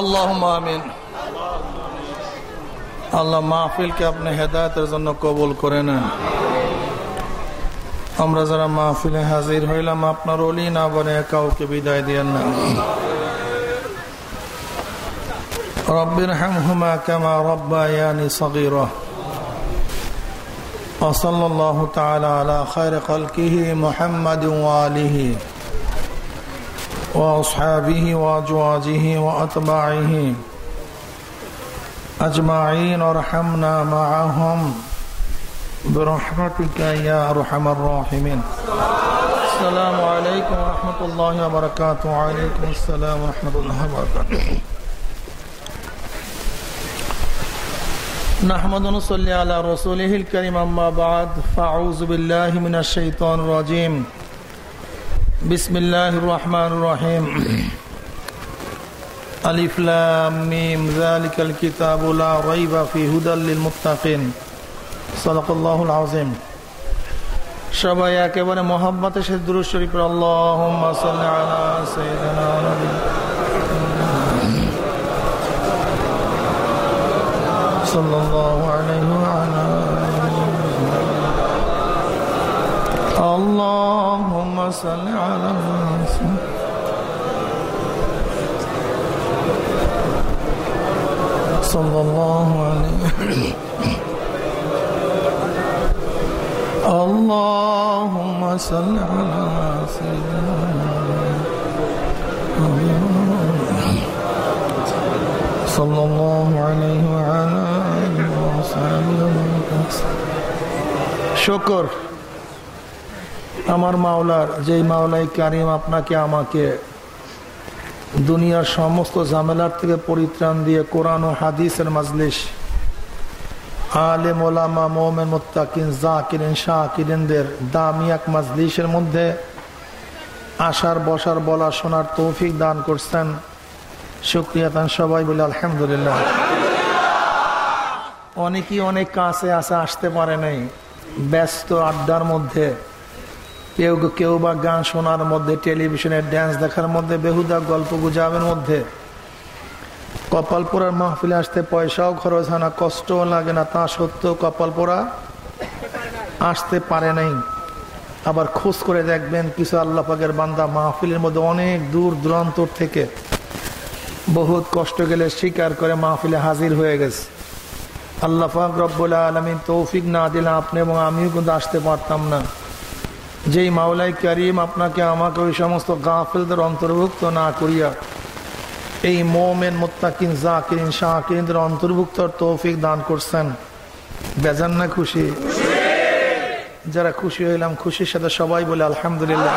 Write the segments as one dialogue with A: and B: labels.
A: আল্লাহ আমিন আল্লাহ মাহফিলকে আপনি হেদায়তের জন্য কবুল করে নেন আমরা যারা মাহফিলে হাজির হইলাম আপনার অলি না বলে কাউকে বিদায় দিয়েন না رب ارحمهما كما ربياني صغيرا وصلى الله تعالى على خير خلقه محمد وآله وأصحابه وأزواجه وأتباعه أجمعين وارحمنا معهم. برحمتك يا أرحم الراحمين. السلام عليكم ورحمة الله وبركاته. وعليكم السلام ورحمة الله وبركاته. نحمد ونصلي على رسوله الكريم. أما بعد فأعوذ بالله من الشيطان الرجيم. بسم الله الرحمن الرحيم ألف لام ميم ذلك الكتاب لا ريب فيه هدى للمتقين صدق الله العظيم সবাই একেবারে মোহাম্মতের সাথে দুরুদ শরীফ আল্লাহুম্মা সাল্লি আলা সাইয়্যিদিনা ওয়া নাবিয়িনা সাল্লাল্লাহু আলাইহি ওয়া আলা اللهم صل على صلى الله عليه اللهم صل على سيدنا صلى الله عليه وعلى آله وصحبه شكر আমার মাওলার, যেই মাওলাই কারিম আপনাকে, আমাকে দুনিয়ার সমস্ত ঝামেলার থেকে পরিত্রাণ দিয়ে কোরআন ও হাদিসের মাজলিশ, আলেম, ওলামা, মোমেন, মোত্তাকিন, জাকিরিন, শাকিরিনদের দামি এক মাজলিসের মধ্যে আসার, বসার বলা শোনার তৌফিক দান করছেন। শুক্রিয়া তান সবাই বলে আলহামদুলিল্লাহ। অনেকেই অনেক কাছে আসে আসতে পারে নাই। ব্যস্ত আড্ডার মধ্যে কেউ কেউ বা গান শোনার মধ্যে টেলিভিশনের ড্যান্স দেখার মধ্যে বেহুদা গল্প গুজাবের মধ্যে। কপাল পোড়ার মাহফিলে আসতে পয়সাও খরচ হয় না, কষ্টও লাগে না, তা সত্ত্বেও কপাল পোড়া আসতে পারে নাই। আবার খোঁজ করে দেখবেন কিছু আল্লাহ পাকের বান্দা মাহফিলের মধ্যে অনেক দূর দূরান্তর থেকে বহুত কষ্ট গেলে স্বীকার করে মাহফিলে হাজির হয়ে গেছে। আল্লাহ পাক রব্বুল আলমিন তৌফিক না দিলে আপনি এবং আমিও কিন্তু আসতে পারতাম না। যেই মাওলাই করিম আপনাকে আমাকে ওই সমস্ত গাফেলদের অন্তর্ভুক্ত না করিয়া এই মোমেন মোত্তাকিন জাকিরিন শাহকিনদের অন্তর্ভুক্ত তৌফিক দান করছেন। বেজান না খুশি? যারা খুশি হইলাম, খুশির সাথে সবাই বলে আলহামদুলিল্লাহ।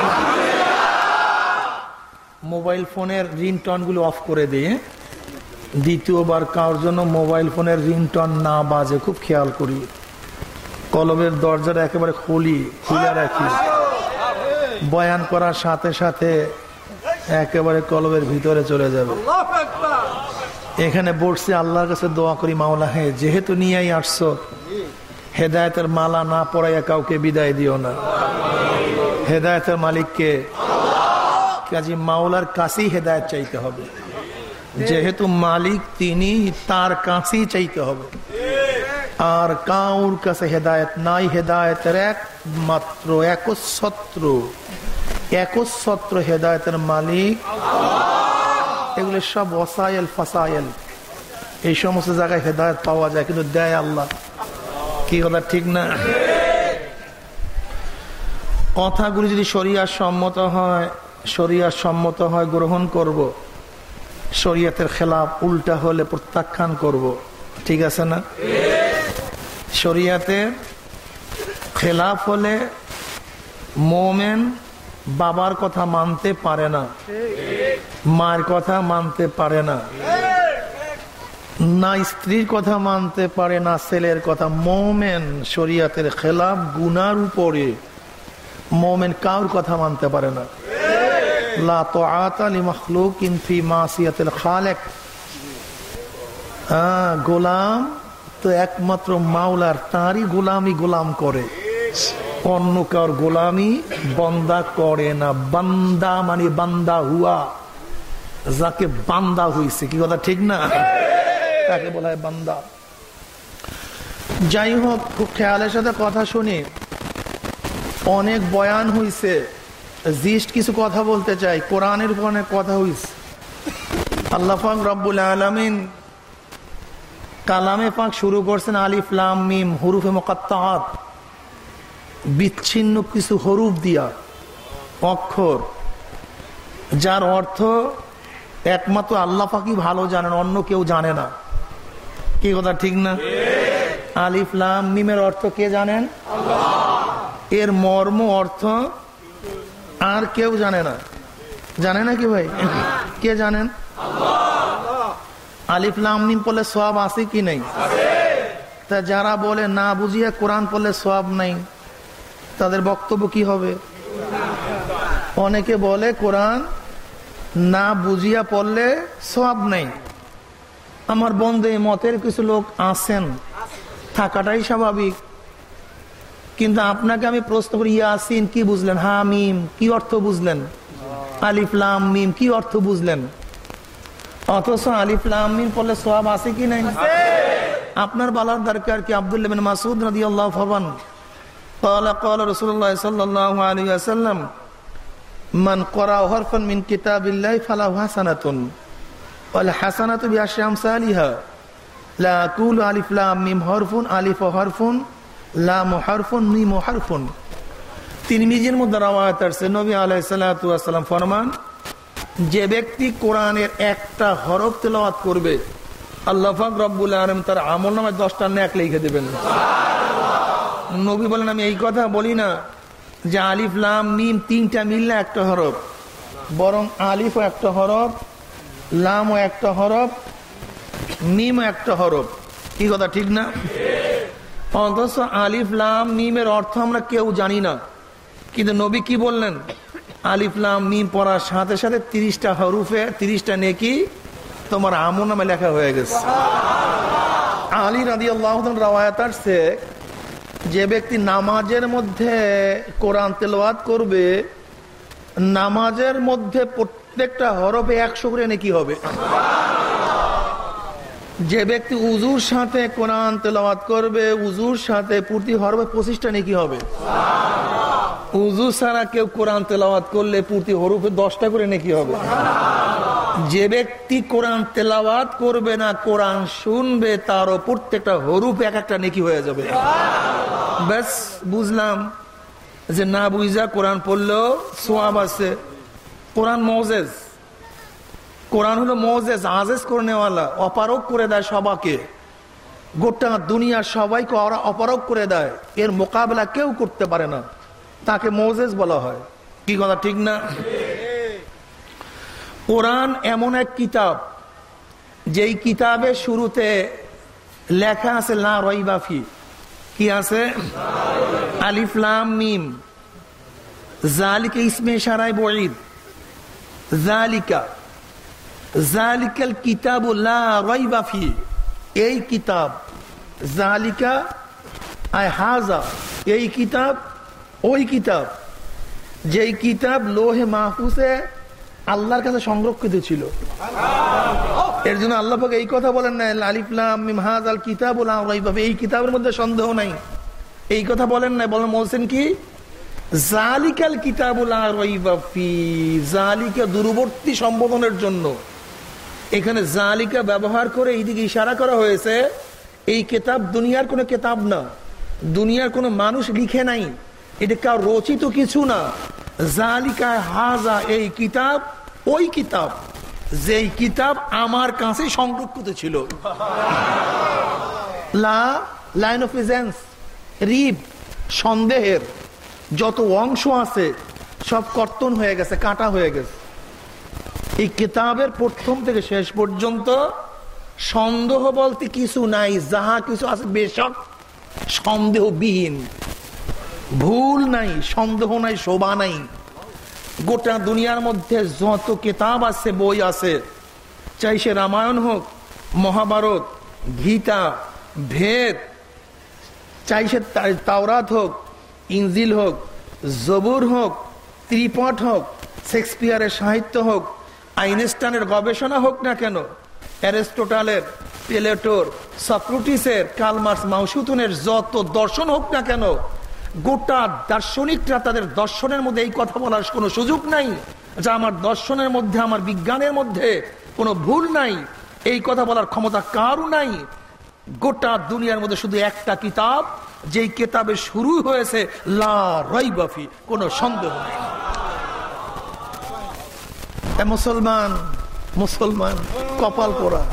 A: মোবাইল ফোনের রিংটনগুলো অফ করে দিয়ে দ্বিতীয়বার কারোর জন্য মোবাইল ফোনের রিংটন না বাজে, খুব খেয়াল করি। কলমের দরজাটা একেবারে খুলি, খুলে রাখি। বয়ান করার সাথে সাথে একেবারে কলবের ভিতরে চলে যাবে। এখানে বসছে আল্লাহর কাছে দোয়া করি মাওলা হে যেহেতু নিয়েই আসছো হেদায়তের মালা না পড়াইয়া কাউকে বিদায় দিও না। হেদায়তের মালিককে কাজী মাওলার কাছেই হেদায়ত চাইতে হবে। যেহেতু মালিক তিনি তার কাছেই চাইতে হবে। আর কাউর কাছে হেদায়ত নাই হেদায়তের একমাত্র, একচ্ছত্র একচ্ছত্র হেদায়তের মালিক। এগুলো সব ওসাইল ফাসাইল। এই সমস্ত জায়গায় হেদায়ত পাওয়া যায়, কিন্তু দেয় আল্লাহ। কি কথা, ঠিক না? কথাগুলি যদি শরিয়ার সম্মত হয়, শরিয়ার সম্মত হয়, গ্রহণ করব। শরিয়াতের খেলাফ উল্টা হলে প্রত্যাখ্যান করব। ঠিক আছে না? শরিয়াতে খেলাফ হলে মোমেন বাবার কথা মানতে পারে না। মায়ের কথা মানতে পারে না। না স্ত্রীর কথা মানতে পারে, না ছেলের কথা। মোমেন শরিয়াতের খেলাফ গুনার উপরে মোমেন কাউর কথা মানতে পারে না। লা তো আতালি খালেক। গোলাম তো একমাত্র মাওলার, তারই গোলামি গোলাম করে। অন্য কার গোলামি বন্দা করে না। বান্দা মানে বান্দা হুয়া। যাকে বান্দা হইছে, কি কথা ঠিক না? তাকে বলা হয় বান্দা। যাই হোক, খুব খেয়ালের সাথে কথা শুনি। অনেক বয়ান হইছে। জিস্ট কিছু কথা বলতে চাই। কোরআনের উপর অনেক কথা হইছে। আল্লাহ পাক রব্বুল আলমিন কালামে পাক শুরু করছেন আলিফ, লাম, মিম, হুরুফে মোকাত্তাহাত বিচ্ছিন্ন কিছু হরুপ দিয়া, অক্ষর, যার অর্থ একমাত্র আল্লাহ পাকি ভালো জানেন, অন্য কেউ জানে না। কি কথা, ঠিক না? আলিফ, লাম, মিমের অর্থ কে জানেন? এর মর্ম অর্থ আর কেউ জানে না। জানে না কি ভাই? কে জানেন? আলিফ, লাম, মিম পড়লে সব আছে কি নেই? তা যারা বলে না বুঝিয়ে কোরআন পড়লে সব নাই। তাদের বক্তব্য কি হবে? অনেকে বলে কোরআন না বুঝিয়া পড়লে সব নেই। আমার বন্ধে মতের কিছু লোক আছেন থাকাটাই স্বাভাবিক। কিন্তু আপনাকে আমি প্রশ্ন করি ইয়াসিন কি বুঝলেন? হা মিম কি অর্থ বুঝলেন? আলিফলাম মিম কি অর্থ বুঝলেন? অথচ আলিফলাম মিম পড়লে সব আছে কি নাই? আপনার বলার দরকার কি আব্দুল্লাহ মাসুদ রাদিয়াল্লাহু ফাবান قال قال رسول الله صلى الله عليه وسلم من قرأ حرفا من كتاب الله فله حسنة والحسنة بعشر أمثالها لا أقول ألف لام ميم حرف ألف حرف লাম হারফুন মিম হারফুন তিন মিজির মধ্যে রাওয়ায়াত আসছে নবী আলাইসালাম ফরমান যে ব্যক্তি কোরআনের একটা হরফ তেলাওয়াত করবে আল্লাহ রব্বুল আলম তার আমল নামায় দশটা ন্যাক লিখে দেবেন। নবী বলেন, আমি এই কথা বলি না যে আলিফ, লাম, মিম তিনটা মিললে একটা হরফ। বরং আলিফও একটা হরফ, লামও একটা হরফ, মিমও একটা হরফ। কি কথা, ঠিক না? অথচ আলিফ, লাম, মিমের অর্থ আমরা কেউ জানি না। কিন্তু নবী কি বললেন? আলিফ, লাম, মিম পড়ার সাথে সাথে তিরিশটা হরুফে তিরিশটা নেকি তোমার আমল নামে লেখা হয়ে গেছে। আলী রাদি আল্লাহ রাওয়ায়াত আসছে, যে ব্যক্তি নামাজের মধ্যে কোরআন তেলাওয়াত করবে, নামাজের মধ্যে প্রত্যেকটা হরফে একশো করে নাকি হবে। যে ব্যক্তি উজুর সাথে কোরআন তেলাওয়াত করবে উজুর সাথে প্রতি হরফে পঁচিশটা নাকি হবে। উজু ছাড়া কেউ কোরআন তেলাওয়াত করলে প্রতি হরফে দশটা করে নাকি হবে। যে ব্যক্তি কোরআন তেলাওয়াত করবে না, কোরআন শুনবে তারও প্রত্যেকটা হরুপ এক একটা নেকি হয়ে যাবে। ব্যাস, বুঝলাম যে না বুঝা কোরআন পড়লেও সোয়াব আছে। কোরআন মজেজ। কোরআন হলো মজেজ, আজেজ করে নেওয়ালা অপারক করে দেয় সবাকে। গোটা দুনিয়ার সবাইকে ওরা অপারক করে দেয়। এর মোকাবেলা কেউ করতে পারে না। তাকে মজেজ বলা হয়। কি কথা, ঠিক না? কোরআন এমন এক কিতাব, যেই কিতাবের শুরুতে লেখা আছে, লা রইবাফি কি আছে? আলিফলাম মিম। জালিকা ইসমে সারাই বঈদ। জালিকা জালিকাল কিতাব রাইবাফি এই কিতাব জালিকা আয় হাজা, এই কিতাব, ওই কিতাব, যেই কিতাব লোহে মাহফুজে আল্লাহর কাছে সংরক্ষিত ছিল। এর জন্য আল্লাহ এই কথা বলেন না আলিফলাম হাজ, আল কিতাব এই কিতাবের মধ্যে সন্দেহ নাই। এই কথা বলেন না বলেন বলছেন কি? জালিকাল কিতাবুল জালিকা দূরবর্তী সম্বোধনের জন্য। এখানে জালিকা ব্যবহার করে এইদিকে ইশারা করা হয়েছে, এই কেতাব দুনিয়ার কোনো কেতাব না। দুনিয়ার কোনো মানুষ লিখে নাই। এটা কার রচিত কিছু না। জালিকা হাজা এই কিতাব ওই কিতাব, যেই কিতাব আমার কাছে সংরক্ষিত ছিল। লা, লাইন অফ এজেন্স রিব, সন্দেহের যত অংশ আছে, সব কর্তন হয়ে গেছে, কাটা হয়ে গেছে। এই কিতাবের প্রথম থেকে শেষ পর্যন্ত সন্দেহ বলতে কিছু নাই, যাহা কিছু আছে বেশক সন্দেহবিহীন। ভুল নাই, সন্দেহ নাই, শোভা নাই। গোটা দুনিয়ার মধ্যে যত কেতাব আছে, বই আছে, চাই সে রামায়ণ হোক, মহাভারত, গীতা, ভেদ, চাই সে তাওরাত হোক ইঞ্জিল হোক, জবুর হোক ত্রিপট হোক, শেক্সপিয়ারের সাহিত্য হোক, আইনস্টাইনের গবেষণা হোক না কেন, অ্যারিস্টোটালের, প্লেটোর, সক্রুটিসের কালমার্স মাউসুতনের যত দর্শন হোক না কেন গোটা দার্শনিকরা তাদের দর্শনের মধ্যে এই কথা বলার কোনো সুযোগ নাই যা আমার দর্শনের মধ্যে, আমার বিজ্ঞানের মধ্যে কোনো ভুল নাই। এই কথা বলার ক্ষমতা কারও নাই। গোটা দুনিয়ার মধ্যে শুধু একটা কিতাব, যেই কেতাবে শুরু হয়েছে, লা কোনো সন্দেহ নেই। মুসলমান মুসলমান, কপাল পোড়া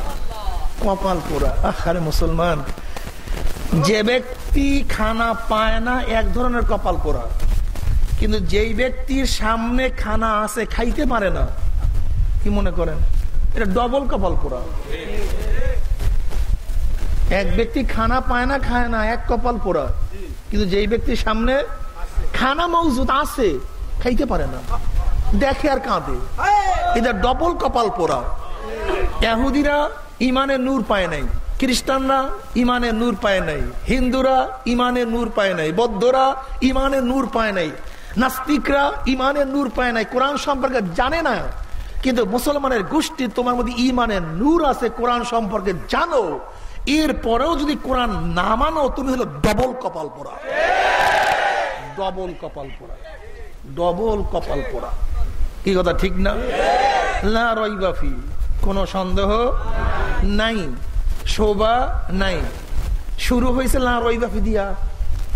A: কপাল পোড়া। আরে মুসলমান, যে ব্যক্তি খানা পায় না, এক ধরনের কপাল পোড়া। কিন্তু যেই ব্যক্তির সামনে খানা আছে, খাইতে পারে না, কি মনে করেন? এটা ডবল কপাল পোড়া। এক ব্যক্তি খানা পায় না, খায় না, এক কপাল পোড়া। কিন্তু যেই ব্যক্তির সামনে খানা মজুদ আছে, খাইতে পারে না। দেখে আর কাঁদে। এটা ডবল কপাল পোড়া। এহুদিরা ইমানে নূর পায় নাই। খ্রিস্টানরা ইমানে নূর পায় নাই। হিন্দুরা ইমানে নূর পায় নাই। বৌদ্ধরা ইমানে নূর পায় নাই। নাস্তিকরা ইমানে নূর পায় নাই। কোরআন সম্পর্কে জানে না। কিন্তু মুসলমানের গোষ্ঠী তোমার মধ্যে ইমানের নূর আছে, কোরআন সম্পর্কে জানো। এর পরেও যদি কোরআন না মানো, তুমি হলো ডবল কপাল পোড়া। ডবল কপাল পোড়া। ডবল কপাল পোড়া। কি কথা, ঠিক না? লা রইবাফি কোনো সন্দেহ নাই। শোভা নাই। শুরু হয়েছে লা রইবাফি দিয়া।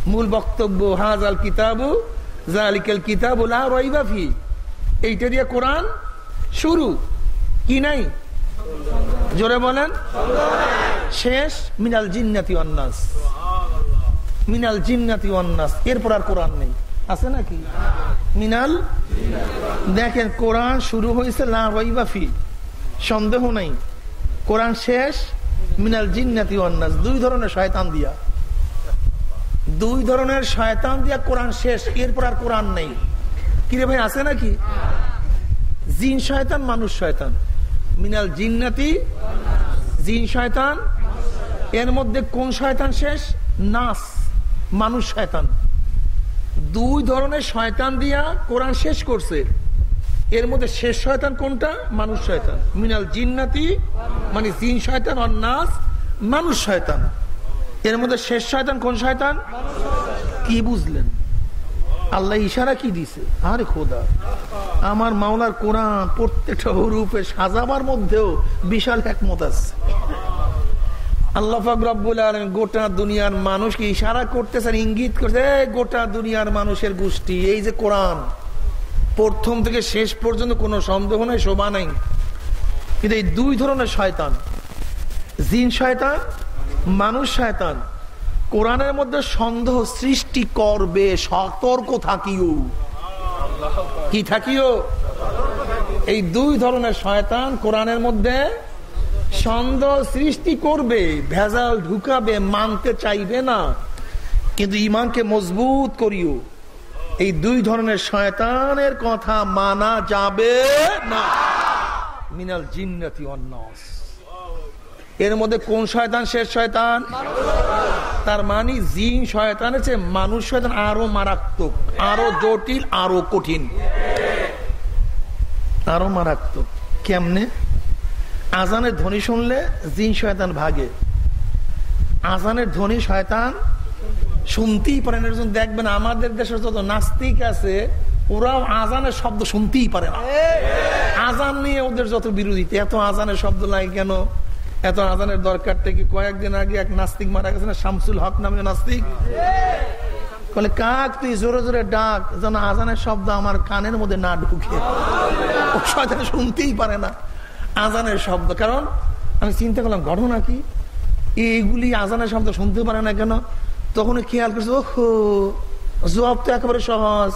A: মূল বক্তব্য, হাজাল কিতাবু জালিকাল কিতাবু লা রইবাফি এইটা দিয়ে কোরআন শুরু। কি নাই? জোরে বলেন। শেষ, মিনাল জিন্নাতি অন্নাস মিনাল জিন্নাতি অন্নাস এরপর আর কোরআন নেই। আছে নাকি? মিনাল দেখেন, কোরআন শুরু হয়েছে লা লাফি সন্দেহ নাই। কোরআন শেষ মিনাল জিন্নাতি অন্নাস দুই ধরনের শয়তান দিয়া। দুই ধরনের শয়তান দিয়া কোরআন শেষ, এরপর আর কোরআন নেই। কিরে ভাই, আছে নাকি? জিন শয়তান, মানুষ শয়তান। মিনাল জিন্নাতি, জিন শয়তান, এর মধ্যে কোন শয়তান শেষ? নাস, মানুষ শয়তান। দুই ধরনের শয়তান দিয়া কোরআন শেষ করছে। এর মধ্যে শেষ শয়তান কোনটা? মানুষ শয়তান। মিনাল জিন্নাতি মানে জিন শয়তান আর নাস মানুষ শয়তান। এর মধ্যে শেষ শয়তান কোন শয়তান? কি বুঝলেন? আল্লাহ ইশারা কি দিছে? আরে খোদা। আমার মাওলার কোরআন প্রত্যেকটা রূপে সাজাবার মধ্যেও বিশাল একমত আছে। আল্লাহ রব্বুল আলম গোটা দুনিয়ার মানুষকে ইশারা করতেছেন, ইঙ্গিত করছে গোটা দুনিয়ার মানুষের গোষ্ঠী, এই যে কোরআন প্রথম থেকে শেষ পর্যন্ত কোনো সন্দেহ নাই, শোভা নাই। কিন্তু এই দুই ধরনের শয়তান, জিন শয়তান, মানুষ শয়তান, কোরআনের মধ্যে সন্দেহ সৃষ্টি করবে, সতর্ক থাকিও। কি থাকিও? এই দুই ধরনের শয়তান কোরআনের মধ্যে সন্দেহ সৃষ্টি করবে, ভেজাল ঢুকাবে, মানতে চাইবে না। কিন্তু ইমানকে মজবুত করিও। এই দুই ধরনের শয়তানের কথা মানা যাবে না। মিনাল জিন্নাতি অন্নস এর মধ্যে কোন শয়তান শেষ শয়তান? তার মানে জিন শয়তানের চেয়ে মানুষ শয়তান আরও মারাত্মক, আরও জটিল, আরও কঠিন। আরও মারাত্মক। কেমনে? আজানের ধ্বনি শুনলে জিন শয়তান ভাগে। আজানের ধ্বনি শয়তান শুনতেই পারে না। দেখবেন আমাদের দেশের যত নাস্তিক আছে, ওরাও আজানের শব্দ শুনতেই পারে না। আজান নিয়ে ওদের যত বিরোধিতা, এত আজানের শব্দ লাগে কেন? এত আজানের দরকারটা কি? কয়েকদিন আগে এক নাস্তিক মারা গেছে না শামসুল হক নামে নাস্তিক। কাক, তুই জোরে জোরে ডাক, যেন আজানের শব্দ আমার কানের মধ্যে না ঢুকে। শুনতেই পারে না আজানের শব্দ। কারণ আমি চিন্তা করলাম, ঘটনা কি? এইগুলি আজানের শব্দ শুনতে পারে না কেন? তখন খেয়াল করছে, ওহো, জবাব তো একেবারে সহজ।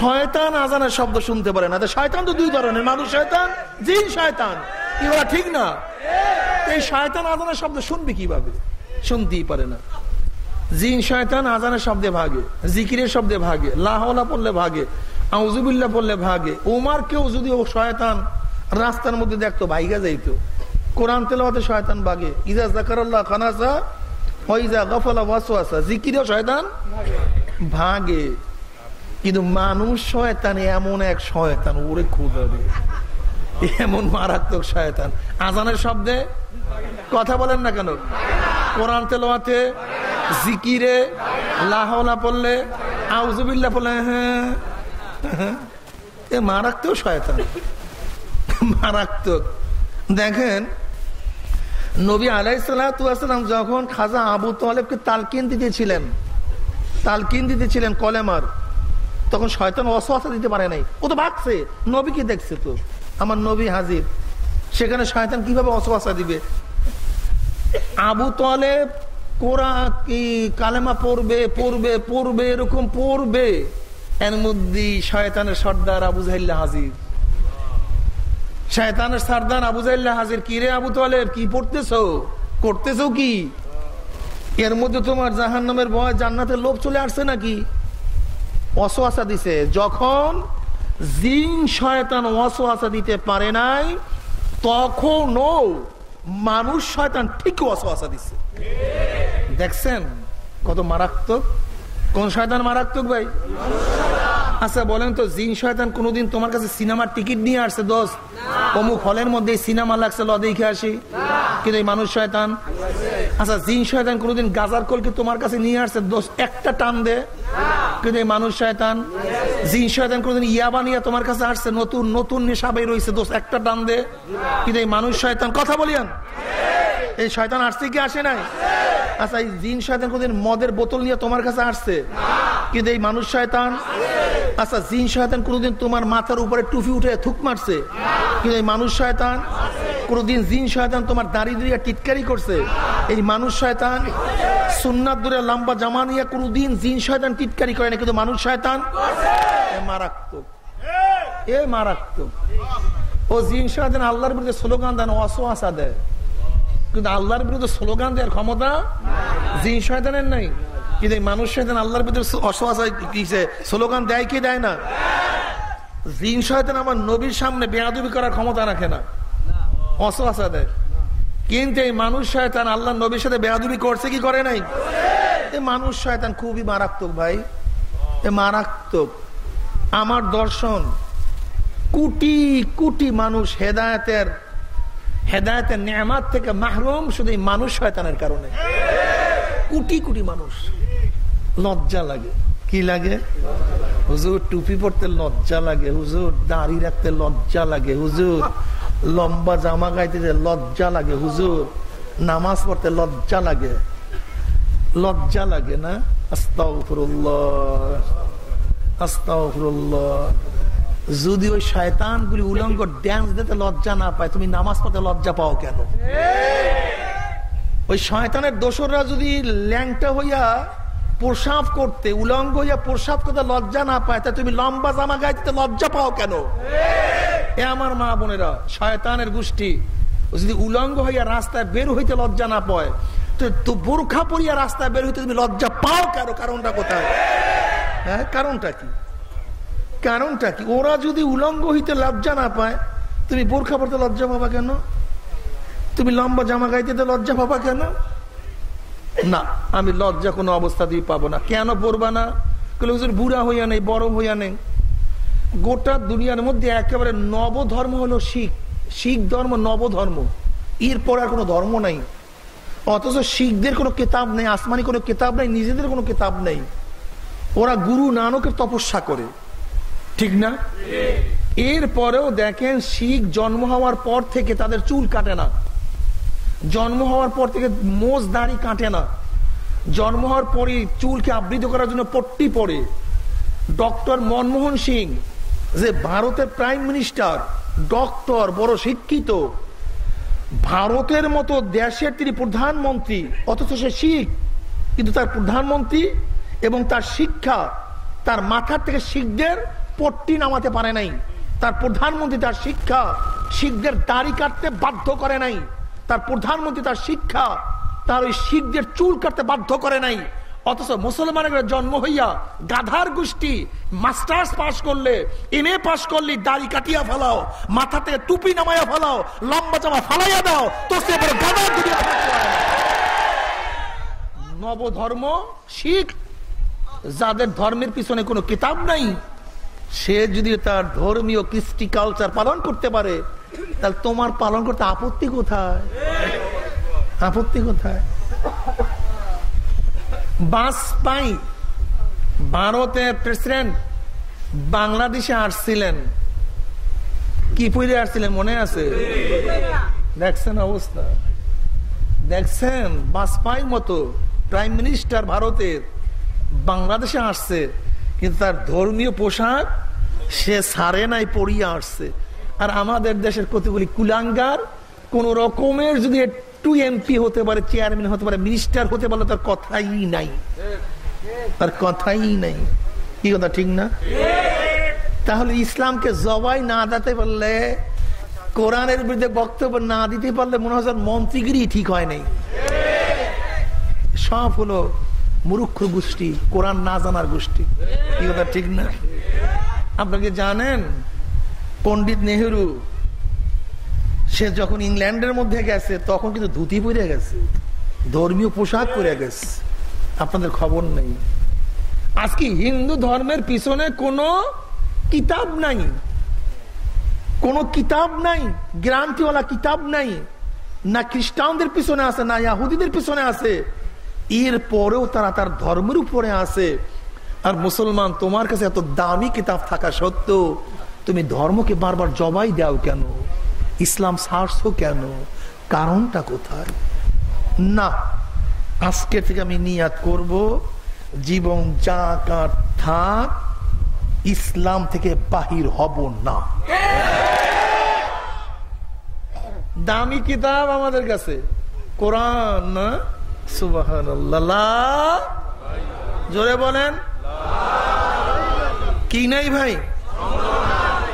A: শয়তান আজানের শব্দ শুনতে পারে না। শয়তান তো দুই ধরনের, মানুষ শয়তান, জিন শয়তান। কি ঠিক না? এই শয়তান আজানের শব্দ শুনবে কীভাবে? শুনতেই পারে না। জিন শয়তান আজানের শব্দে ভাগে, জিকিরের শব্দে ভাগে লাহলা পড়লে ভাগে আউজুবিল্লা পড়লে ভাগে। ওমার কেউ যদি ও শয়তান রাস্তার মধ্যে দেখতো, ভাইগা যাইতো। কোরআন তেলাওয়াতে শয়তান ভাগে। ইজাজ ইজা জাকারাল্লাহ খানাসা ওইজা গফলা ওয়াসওয়াসা। জিকিরেও শয়তান? ভাগে। কিন্তু মানুষ শয়তান এমন এক শয়তান, ওরে খুদা এমন মারাত্মক শয়তান। আজানের শব্দে কথা বলেন না কেন? কোরআন তেলোয়াতে জিকিরে লাহলা পড়লে আউজুবিল্লা পড়লে হ্যাঁ হ্যাঁ। এ মারাত্মক শয়তান। মারাত্মক। দেখেন নবী আলাইসালাম যখন খাজা আবু তালেবকে তালকিন দিতেছিলেন তালকিন দিতেছিলেন কলেমার, তখন শয়তান অসহাসা দিতে পারে নাই। ও তো ভাগছে নবীকে দেখছে তো? আমার নবী হাজির। সেখানে শয়তান কীভাবে অসহাসা দিবে? আবু তালেব কোরআ কি কালেমা পড়বে পড়বে পড়বে, এরকম পড়বে। এর মধ্যে শয়তানের সর্দার আবু জাহিল্লা হাজির। শয়তানের সর্দার আবু জাহিল্লা হাজির। কি রে আবু তালেব, কি পড়তেছ? করতেছ কি? এর মধ্যে তোমার জাহান নামের ভয়, জান্নাতের লোভ চলে আসছে নাকি? অসোয়াশা দিছে। যখন জিন শয়তান অসোয়াশা দিতে পারে নাই, তখনও মানুষ শয়তান ঠিকই অসোয়াশা দিছে। দেখছেন কত মারাত্মক? কোন শয়তান মারাত্মক ভাই? আচ্ছা বলেন তো, জিন শয়তান কোনোদিন তোমার কাছে সিনেমার টিকিট নিয়ে আসছে দোষ অমুক হলের মধ্যে সিনেমা লাগছে, ল দেখে আসি। কিন্তু এই মানুষ শয়তান? আচ্ছা জিন শয়তান কোনোদিন গাজার কলকে তোমার কাছে নিয়ে আসছে দোষ একটা টান দে। কিন্তু এই মানুষ শয়তান? জিন শয়তান কোনোদিন ইয়াবা নিয়ে তোমার কাছে আসছে, নতুন নতুন নেশা বের রয়েছে দোস্ত? একটা টান দে। কিন্তু এই মানুষ শয়তান, কথা বলিয়ান? এই শয়তান আসছে কি, আসে নাই? আচ্ছা এই জিন শয়তান কোনদিন মদের বোতল নিয়ে তোমার কাছে আসছে? কিন্তু এই মানুষ শয়তান? আচ্ছা জিন শয়তান কোনোদিন তোমার মাথার উপরে টুফি উঠে থুক মারছে? কিন্তু এই মানুষ শয়তান? কোনোদিন জিন শয়তান তোমার দাড়ি দিয়ে টিটকারি করছে? এই মানুষ শয়তান? সুন্নাত দূরে লম্বা জামা নিয়ে কোনোদিন জিন শয়তান টিটকারি করে না, কিন্তু মানুষ শয়তান? মারাত্মক। এ মারাত্মক। ও জিন শয়তান আল্লাহর বিরুদ্ধে স্লোগান দেন অসোয়াশা দেয়। কিন্তু আল্লাহর বিরুদ্ধে স্লোগান দেওয়ার ক্ষমতা জিন শয়তানের নাই। কিন্তু মানুষ শয়তান আল্লাহর ভিতরে অসহায় কিসে স্লোগান দেয় কি দেয় না? জিন শয়তান আমার নবীর সামনে বেয়াদবি করার ক্ষমতা রাখে না। অসহাসা দেয়। কিন্তু এই মানুষ শয়তান আল্লাহ নবীর সাথে বেয়াদবি করছে, কি করে নাই? এই মানুষ শয়তান খুবই মারাত্মক ভাই। এ মারাত্মক। আমার দর্শন, কোটি কোটি মানুষ হেদায়তের হেদায়তের নেয়ামাত থেকে মাহরুম শুধু এই মানুষ শয়তানের কারণে। কোটি কোটি মানুষ। লজ্জা লাগে। কি লাগে? হুজুর টুপি পড়তে লজ্জা লাগে। হুজুর দাড়ি রাখতে লজ্জা লাগে। হুজুর লম্বা জামা গাইতে লজ্জা লাগে। হুজুর নামাজ পড়তে লজ্জা লাগে। লজ্জা লাগে না? যদি ওই শয়তান গুলি উলঙ্গ ড্যান্স দিতে লজ্জা না পায় তুমি নামাজ পড়তে লজ্জা পাও কেন? ওই শয়তানের দোসররা যদি ল্যাংটা হইয়া প্রসাব করতে, উলঙ্গ হইয়া প্রসাব করতে লজ্জা না পায়, তা তুমি লম্বা জামা গাইতে লজ্জা পাও কেন? এ আমার মা বোনেরা, শয়তানের গোষ্ঠী যদি উলঙ্গ হইয়া রাস্তায় বের হইতে লজ্জা না পায়, তো পরিয়া রাস্তায় বের হইতে তুমি লজ্জা পাও কারণটা কোথায়? হ্যাঁ কারণটা কি? কারণটা কি? ওরা যদি উলঙ্গ হইতে লজ্জা না পায়, তুমি বোরখা পড়তে লজ্জা পাবা কেন? তুমি লম্বা জামা গাইতে লজ্জা পাবা কেন? না আমি লজ্জা কোনো অবস্থা দিয়ে পাবো না। কেন পড়বা না? হুজুর বুড়া হইয়া নেই বড় হইয়া নেই। গোটা দুনিয়ার মধ্যে একেবারে নব ধর্ম হলো শিখ। শিখ ধর্ম নব ধর্ম এরপর আর কোনো ধর্ম নাই। অথচ শিখদের কোনো কেতাব নেই আসমানি কোনো কেতাব নেই নিজেদের কোনো কেতাব নেই। ওরা গুরু নানকের তপস্যা করে। ঠিক না? এরপরেও দেখেন শিখ জন্ম হওয়ার পর থেকে তাদের চুল কাটে না। জন্ম হওয়ার পর থেকে মোজ দাড়ি কাটে না। জন্ম হওয়ার পরে চুলকে আবৃত করার জন্য পট্টি পড়ে ডক্টর মনমোহন সিং, যে ভারতের প্রাইম মিনিস্টার, ডক্টর, বড় শিক্ষিত, ভারতের মতো দেশের তিনি প্রধানমন্ত্রী, অথচ সে শিখ, কিন্তু তার প্রধানমন্ত্রী এবং তার শিক্ষা, তার মাথার থেকে শিখদের পট্টি নামাতে পারে নাই। তার প্রধানমন্ত্রী তার শিক্ষা, শিখদের দাড়ি কাটতে বাধ্য করে নাই। তার প্রধানমন্ত্রী তার শিক্ষা, তার ওই শিখদের চুল কাটতে বাধ্য করে নাই। অথচ মুসলমানের জন্ম হইয়া গাধার গোষ্ঠী, মাস্টার্স পাস করলে, এম এ পাস করলে দাড়ি কাটিয়া ফেলাও, মাথা থেকে টুপি নামাইয়া ফেলাও, লম্বা জামা ফালাইয়া দাও, তো সে গাধা নব ধর্ম শিখ, যাদের ধর্মের পিছনে কোনো কিতাব নাই, সে যদি তার ধর্মীয় কৃষ্টি কালচার পালন করতে পারে তাহলে তোমার পালন করতে আপত্তি কোথায়? আপত্তি কোথায়? বাসপাই ভারতের প্রেসিডেন্ট বাংলাদেশে আসছিলেন। কি পরে আসছিলেন মনে আছে? দেখছেন অবস্থা। দেখছেন বাজপাই মতো প্রাইম মিনিস্টার ভারতের বাংলাদেশে আসছে, কিন্তু তার ধর্মীয় পোশাক সে সারে নাই, পরিয়ে আসছে। আর আমাদের দেশের কতগুলি কুলাঙ্গার, কোন রকমের যদি একটু এমপি হতে পারে, চেয়ারম্যান হতে পারে, মিনিস্টার হতে পারলে তার কথাই নাই। তার কথাই নাই। কি কথা, ঠিক না? তাহলে ইসলামকে জবাই না দিতে পারলে, কোরআনের বিরুদ্ধে বক্তব্য না দিতে পারলে মনে হয় মন্ত্রীগিরি ঠিক হয় নাই। সব হলো মুরুক্ষ গোষ্ঠী, কোরআন না জানার গোষ্ঠী। কি কথা, ঠিক না? আপনাকে জানেন? পন্ডিত নেহেরু, সে যখন ইংল্যান্ডের মধ্যে গেছে, তখন কিন্তু ধুতি পরে গেছে, ধর্মীয় পোশাক পরে গেছে। আপনাদের খবর নেই। আজকে হিন্দু ধর্মের পিছনে কোনো কিতাব নাই। কোন কিতাব নাই গ্রান্তিওয়ালা কিতাব নাই, না খ্রিস্টানদের পিছনে আছে, না ইয়াহুদিদের পিছনে আছে। এর পরেও তারা তার ধর্মের উপরে আছে। আর মুসলমান, তোমার কাছে এত দামি কিতাব থাকা সত্ত্বেও তুমি ধর্মকে বারবার জবাই দাও কেন? ইসলাম সারছো কেন? কারণটা কোথায়? না, আজকে থেকে আমি নিয়াত করব, জীবন যা কার থাক ইসলাম থেকে বাহির হব না। দামি কিতাব আমাদের কাছে। কোরআন, না? সুবাহান জোরে বলেন। কি নাই ভাই?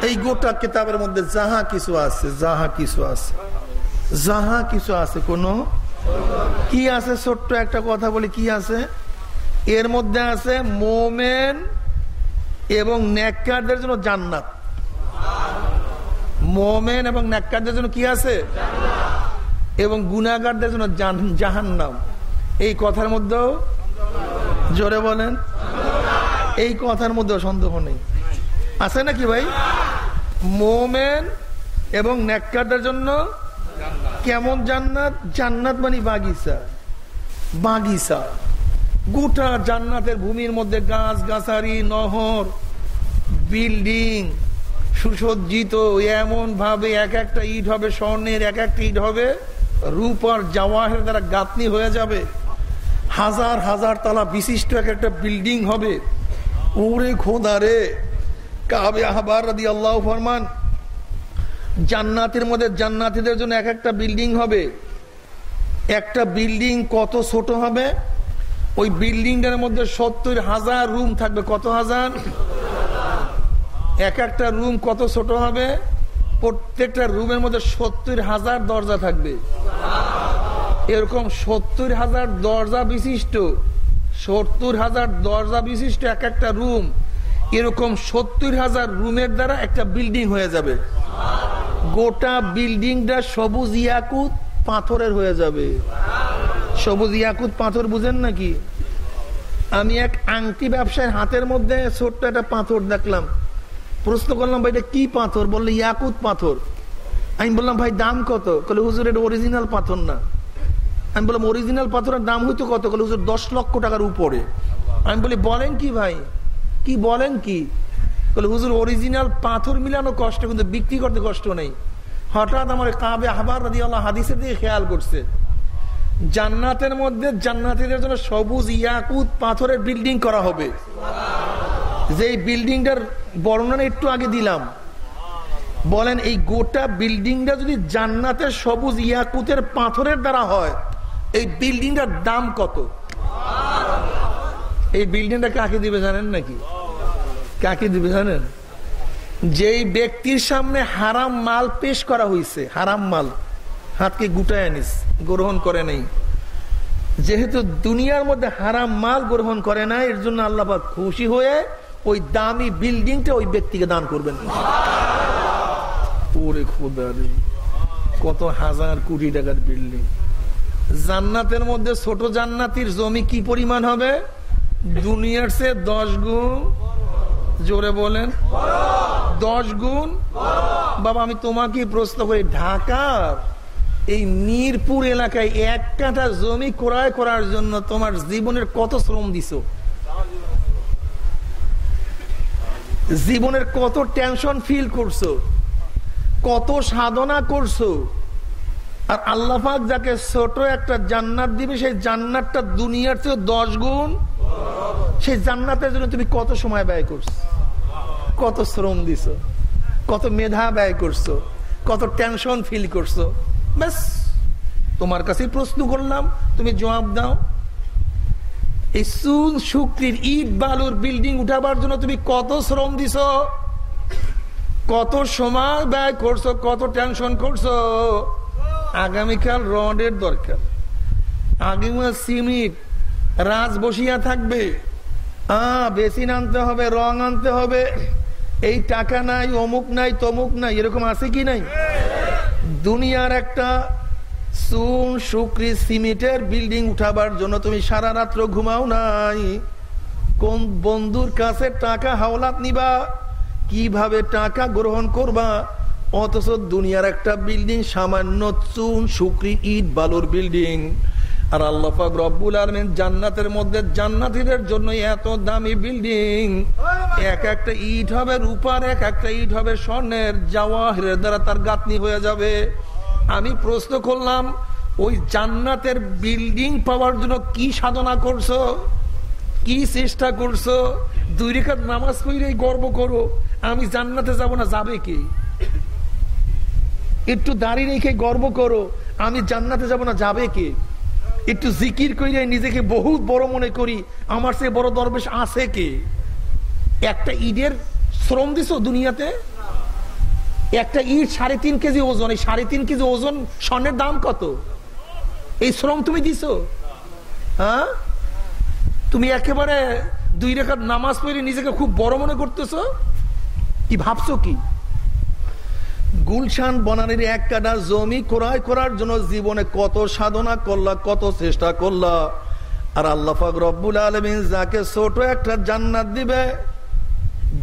A: এই গোটা কিতাবের মধ্যে যাহা কিছু আছে, যাহা কিছু আছে, যাহা কিছু আছে, কোন? কি আছে? ছোট্ট একটা কথা বলি, কি আছে? এর মধ্যে আছে মোমেন এবং নেককারদের জন্য জান্নাত। মোমেন এবং নেককারদের জন্য কি আছে? এবং গুনাগারদের জন্য জাহান্নাম। এই কথার মধ্যেও জোরে বলেন। এই কথার মধ্যেও সন্দেহ নেই। আছে নাকি ভাই? মোমেন এবং নেককারদের জন্য কেমন জান্নাত? জান্নাত মানে বাগিচা। বাগিচা। গোটা জান্নাতের ভূমির মধ্যে গাছ গাছারি নহর, বিল্ডিং সুসজ্জিত এমন ভাবে এক একটা ইট হবে, স্বর্ণের এক একটা ইট হবে রূপার জাওয়াহের দ্বারা গাঁথনি হয়ে যাবে। হাজার হাজার তালা বিশিষ্ট এক একটা বিল্ডিং হবে। ওরে খোদা রে! কাবে আহবার রাদি আল্লাহ ফরমান, জান্নাতের মধ্যে জান্নাতিদের জন্য এক একটা বিল্ডিং হবে। একটা বিল্ডিং কত ছোট হবে? ওই বিল্ডিংটার মধ্যে সত্তর হাজার রুম থাকবে। কত হাজার? এক একটা রুম কত ছোট হবে? প্রত্যেকটা রুমের মধ্যে সত্তর হাজার দরজা থাকবে। এরকম সত্তর হাজার দরজা বিশিষ্ট, সত্তর হাজার দরজা বিশিষ্ট এক একটা রুম এরকম সত্তর হাজার রুমের দ্বারা একটা বিল্ডিং হয়ে যাবে। গোটা বিল্ডিংটা সবুজ ইয়াকুত পাথরের হয়ে যাবে। সবুজ ইয়াকুত পাথর বুঝেন নাকি? আমি এক আংটি ব্যবসায় হাতের মধ্যে ছোট্ট একটা পাথর দেখলাম। প্রশ্ন করলাম, ভাই, এটা কি পাথর? বললে, ইয়াকুত পাথর। আমি বললাম, ভাই, দাম কত? বলে হুজুর, এটা অরিজিনাল পাথর না। আমি বললাম অরিজিনাল পাথরের দাম হইতো কত? বলে হুজুর, দশ লক্ষ টাকার উপরে। আমি বলি, বলেন কি ভাই? কি বলেন কি? বলে, হুজুর অরিজিনাল পাথর মিলানো কষ্ট, কিন্তু বিক্রি করতে কষ্ট নেই। হঠাৎ আমার কাবে আহবার রাদি আল্লাহ হাদিসের দিকে খেয়াল করছে। জান্নাতের মধ্যে জান্নাতিদের জন্য সবুজ ইয়াকুত পাথরের বিল্ডিং করা হবে। যে বিল্ডিংটার বর্ণনা একটু আগে দিলাম। বলেন, এই গোটা বিল্ডিংটা যদি জান্নাতের সবুজ ইয়াকুতের পাথরের দ্বারা হয়, এই বিল্ডিংটার দাম কত? এই বিল্ডিংটা কাকে দিবে জানেন নাকি? কাকে দিবে জানেন? যেই ব্যক্তির সামনে হারাম মাল পেশ করা হয়েছে হারাম মাল, হাতকে গুটায় আনিস, গ্রহণ করে নেই। যেহেতু দুনিয়ার মধ্যে হারাম মাল গ্রহণ করে না, এর জন্য আল্লাহ খুশি হয়ে ওই দামি বিল্ডিংটা ওই ব্যক্তিকে দান করবেন। কত হাজার কোটি টাকার বিল্ডিং। জান্নাতের মধ্যে ছোট জান্নাতির জমি কি পরিমাণ হবে? দুনিয়ার সে দশ গুণ জোরে বলেন। দশ গুণ? বাবা, আমি তোমাকে প্রশ্ন করি, ঢাকার এই মিরপুর এলাকায় এক কাঠা জমি ক্রয় করার জন্য তোমার জীবনের কত শ্রম দিছ? জীবনের কত টেনশন ফিল করছ? কত সাধনা করছ? আর আল্লাহাক যাকে ছোট একটা জান্নাত দিবে, সেই জান্নাতটা দুনিয়ার চেয়ে দশ গুণ। সেই জান্নাতের জন্য তুমি কত সময় ব্যয় করছ? কত শ্রম দিছ? কত মেধা ব্যয় করছ? কত টেনশন ফিল করছ? ব্যাস, তোমার কাছে প্রশ্ন করলাম, তুমি জবাব দাও। এই সুন শুক্রির ইট বালুর বিল্ডিং উঠাবার জন্য তুমি কত শ্রম দিছ? কত সময় ব্যয় করছ? কত টেনশন করছ? আগামীকাল রডের দরকার। আগামী সিমিট রাজ বসিয়া থাকবে। আহ বেসিন আনতে হবে, রং আনতে হবে। এই টাকা নাই, অমুক নাই, তমুক নাই, এরকম আছে কি নাই? দুনিয়ার একটা সুন শুক্রি সিমেন্টের বিল্ডিং উঠাবার জন্য তুমি সারা রাত্র ঘুমাও নাই। কোন বন্ধুর কাছে টাকা হাওলাত নিবা? কীভাবে টাকা গ্রহণ করবা? অথচ দুনিয়ার একটা বিল্ডিং, সামান্য চুন, শুক্রি, ইট, বালুর বিল্ডিং। আর আল্লাহাক রব্বুল আলমিন জান্নাতের মধ্যে জান্নাতিদের জন্য এত দামি বিল্ডিং। এক একটা ইট হবে রূপার, এক একটা ইট হবে স্বর্ণের। জাওয়াহের দ্বারা তার গাঁথনি হয়ে যাবে। আমি প্রশ্ন করলাম, ওই জান্নাতের বিল্ডিং পাওয়ার জন্য কি সাধনা করছ? কি চেষ্টা করছ? দুই রেখাত নামাজ পড়ে গর্ব করো। আমি জান্নাতে যাব না, যাবে কি? একটু দাঁড়িয়ে রেখে গর্ব করো, আমি জান্নাতে যাব না, যাবে কে? একটু জিকির করে নিজেকে বহুত বড় মনে করি, আমার সে বড় দরবেশ আছে কে? একটা ঈদের শ্রম দিছ দুনিয়াতে? একটা ইট সাড়ে তিন কেজি ওজন, এই সাড়ে তিন কেজি ওজন স্বর্ণের দাম কত? এই শ্রম তুমি দিছ? হ্যাঁ? তুমি একেবারে দুই রেখার নামাজ পড়ে নিজেকে খুব বড় মনে করতেছ? কি ভাবছ কি? গুলশান বনানের এক কাটা জমি ক্রয় করার জন্য জীবনে কত সাধনা করলা, কত চেষ্টা করলা। আর আল্লাহ রব্বুল আলমিন যাকে ছোট একটা জান্নাত দিবে,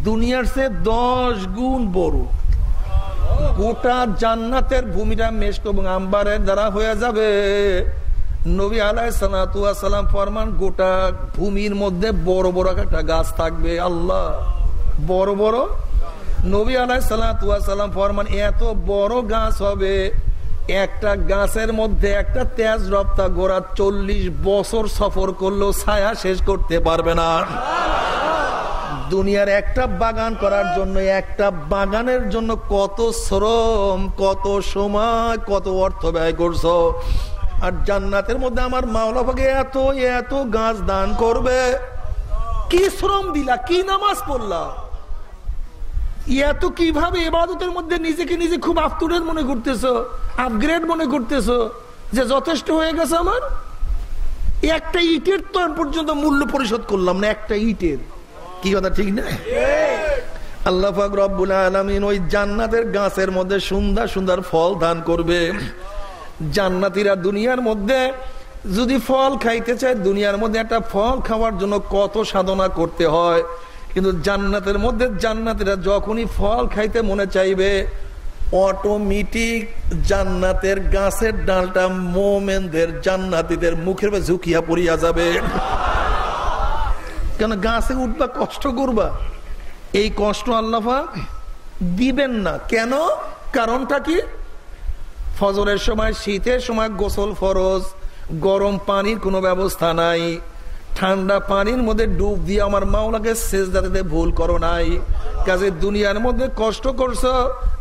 A: দুনিয়ার সে দশ গুণ বড়। গোটা জান্নাতের ভূমিটা মেষ্ট এবং আম্বারের দ্বারা হয়ে যাবে। নবী আলাই সালাম ফরমান, গোটা ভূমির মধ্যে বড় বড় একটা গাছ থাকবে। আল্লাহ, বড় বড় নবী আলাই সালাম ফরমান, এত বড় গাছ হবে, একটা গাছের মধ্যে একটা তেজ রপ্তা গোড়া চল্লিশ বছর সফর করলেও ছায়া শেষ করতে পারবে না। দুনিয়ার একটা বাগান করার জন্য, একটা বাগানের জন্য কত শ্রম, কত সময়, কত অর্থ ব্যয় করছ? আর জান্নাতের মধ্যে আমার মাওলা ভাগে এত এত গাছ দান করবে। কি শ্রম দিলা, কি নামাজ পড়লা? এত কীভাবে এবাদতের মধ্যে নিজেকে নিজে খুব আফতুরের মনে করতেছ? আপগ্রেড মনে করতেছ? যে যথেষ্ট হয়ে গেছে আমার? একটা ইটের তো পর্যন্ত মূল্য পরিশোধ করলাম না, একটা ইটের। কি কথা, ঠিক না? আল্লাহ রব্বুল আলমিন ওই জান্নাতের গাছের মধ্যে সুন্দর সুন্দর ফল দান করবে। জান্নাতিরা দুনিয়ার মধ্যে যদি ফল খাইতে চায়, দুনিয়ার মধ্যে একটা ফল খাওয়ার জন্য কত সাধনা করতে হয়? কিন্তু জান্নাতের মধ্যে জান্নাতিরা যখনই ফল খাইতে মনে চাইবে অটোমেটিক জান্নাতের গাছের ডালটা মোমেনদের জান্নাতিদের মুখের ঝুঁকিয়া পড়িয়া যাবে। কেন গাছে উঠবা, কষ্ট করবা? এই কষ্ট আল্লাফা দিবেন না। কেন? কারণটা কি? ফজরের সময়, শীতের সময় গোসল ফরজ, গরম পানির কোনো ব্যবস্থা নাই। ঠান্ডা পানির মধ্যে ডুব দিয়ে আমার মাওলাকে শেষ দাঁড়িতে ভুল করো নাই। কাজে দুনিয়ার মধ্যে কষ্ট করছ,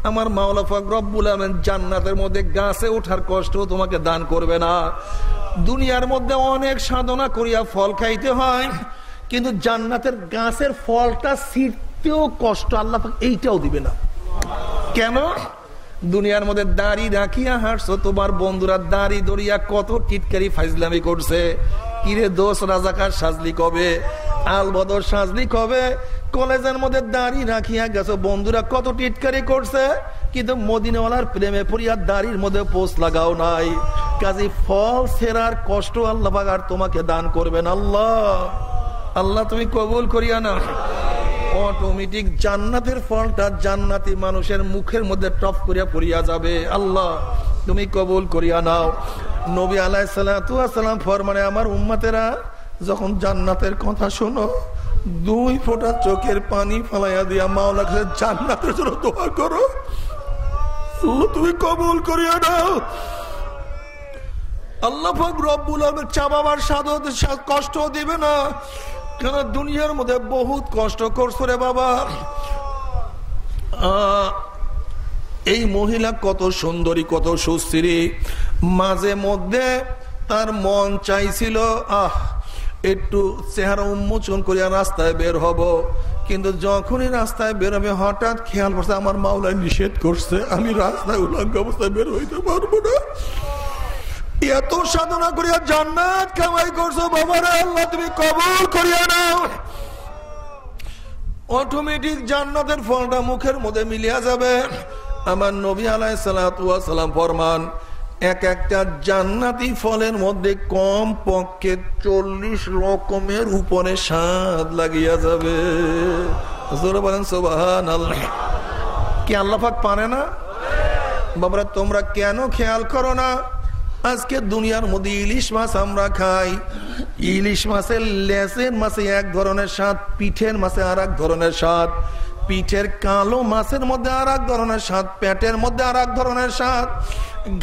A: আমার মাওলা ফাক রব্বুল জান্নাতের মধ্যে গাছে ওঠার কষ্ট তোমাকে দান করবে না। দুনিয়ার মধ্যে অনেক সাধনা করিয়া ফল খাইতে হয়, কিন্তু জান্নাতের গাছের ফলটা ছিটতেও কষ্ট আল্লাহ এইটাও দিবে না। কেন? দুনিয়ার মধ্যে দাড়ি রাখিয়া হাঁটছো, তোমার বন্ধুরা দাড়ি দড়িয়া কত টিটকারি ফাইজলামি করছে। কিরে দোষ রাজাকার, সাজলি কবে? আল বদর সাজলি কবে? কলেজের মধ্যে দাড়ি রাখিয়া গেছো। বন্ধুরা, কত টিটকারি করছে? কিন্তু মদিনওয়ালার প্রেমে পড়িয়া দাড়ির মধ্যে পোস্ট লাগাও নাই। কাজে ফল সেরার কষ্ট আল্লাহ আর তোমাকে দান করবেন আল্লাহ। আল্লাহ, তুমি কবুল করিয়া না অটোমেটিক জান্নাতের ফলটা জান্নাতি মানুষের মুখের মধ্যে টপ করিয়া পড়িয়া যাবে। আল্লাহ, তুমি কবুল করিয়া নাও। নবী আলাহ সালাম ফরমানে, আমার উম্মাতেরা, যখন জান্নাতের কথা শোনো, দুই ফোঁটা চোখের পানি ফালাইয়া দিয়া মাওলা কাছে জান্নাতের জন্য দোয়া করো। তুমি কবুল করিয়া নাও। দিবে না। কেন দুনিয়ার মধ্যে বহুত কষ্ট করছ রে বাবা। এই মহিলা কত সুন্দরী, কত সুস্থিরী মাঝে মধ্যে তার মন চাইছিল, আহ, একটু চেহারা উন্মোচন করিয়া রাস্তায় বের হব। কিন্তু যখনই রাস্তায় বেরোবে হঠাৎ খেয়াল করছে আমার মাওলায় নিষেধ করছে, আমি রাস্তায় উল্লঙ্ঘ অবস্থায় বের হইতে পারব না। এত সাধনা করিয়া জান্নাত কামাই করছ, বাবার আল্লাহ, তুমি কবল করিয়া নাও। অটোমেটিক জান্নাতের ফলটা মুখের মধ্যে মিলিয়া যাবে। আমার নবী আলাই সালাম ফরমান, এক একটা জান্নাতি ফলের মধ্যে কম পক্ষে চল্লিশ রকমের উপরে স্বাদ লাগিয়া যাবে। কি আল্লাহাক পারে না? বাবরা, তোমরা কেন খেয়াল করো না? আজকে দুনিয়ার মধ্যে ইলিশ মাছ আমরা খাই। ইলিশ মাছের লেসের মাছে এক ধরনের স্বাদ, পিঠের মাছে আর এক ধরনের স্বাদ। পিঠের কালো মাছের মধ্যে আর এক ধরনের স্বাদ, পেটের মধ্যে আর এক ধরনের স্বাদ,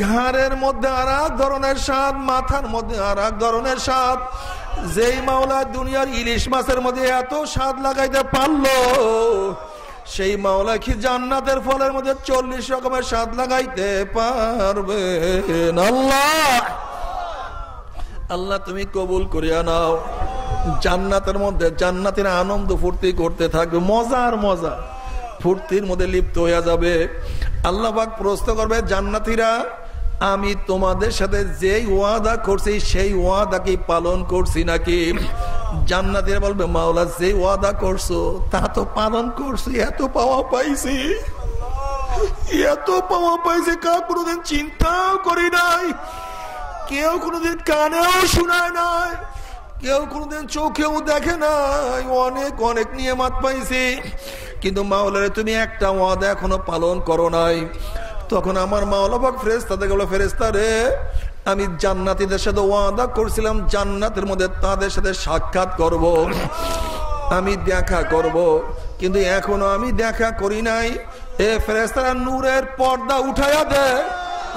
A: ঘাড়ের মধ্যে আর এক ধরনের স্বাদ, মাথার মধ্যে আর এক ধরনের স্বাদ। যেই মাওলা দুনিয়ার ইলিশ মাছের মধ্যে এত স্বাদ লাগাইতে পারল, সেই মাওলা কি জান্নাতের ফলের মধ্যে চল্লিশ রকমের স্বাদ লাগাইতে পারবে? আল্লাহ! আল্লাহ, তুমি কবুল করিয়া নাও। জান্নাতের মধ্যে জান্নাতের আনন্দ ফুর্তি করতে থাকবে, মজার মজা। ফুর্তির মধ্যে লিপ্ত হইয়া যাবে। আল্লাহ প্রশ্ন করবে, জান্নাতিরা, আমি তোমাদের সাথে যেই ওয়াদা করছি, সেই ওয়াদা কি পালন করছি নাকি? জান্নাতের বলবে, মাওলা যে ওয়াদা করছ, তা তো পালন করছি, এত পাওয়া পাইছি। এত পাওয়া পাইছে কা কোনোদিন চিন্তাও করি নাই, কেউ কোনোদিন কানেও শোনায় নাই। কেউ কোনোদিন চোখেও দেখে নাই। অনেক অনেক নিয়ে মাত পাইছি। কিন্তু মাওলারে, তুমি একটা ওয়াদা এখনও পালন করো নাই। তখন আমার মাওলাবাক ফেরেস্তা দেখে বলো ফেরেস্তা রে, আমি জান্নাতিদের সাথে ওয়াদা করছিলাম, জান্নাতের মধ্যে তাদের সাথে সাক্ষাৎ করব। আমি দেখা করব। কিন্তু এখনও আমি দেখা করি নাই। এ ফেরেস্তারা নূরের পর্দা উঠাইয়া দে।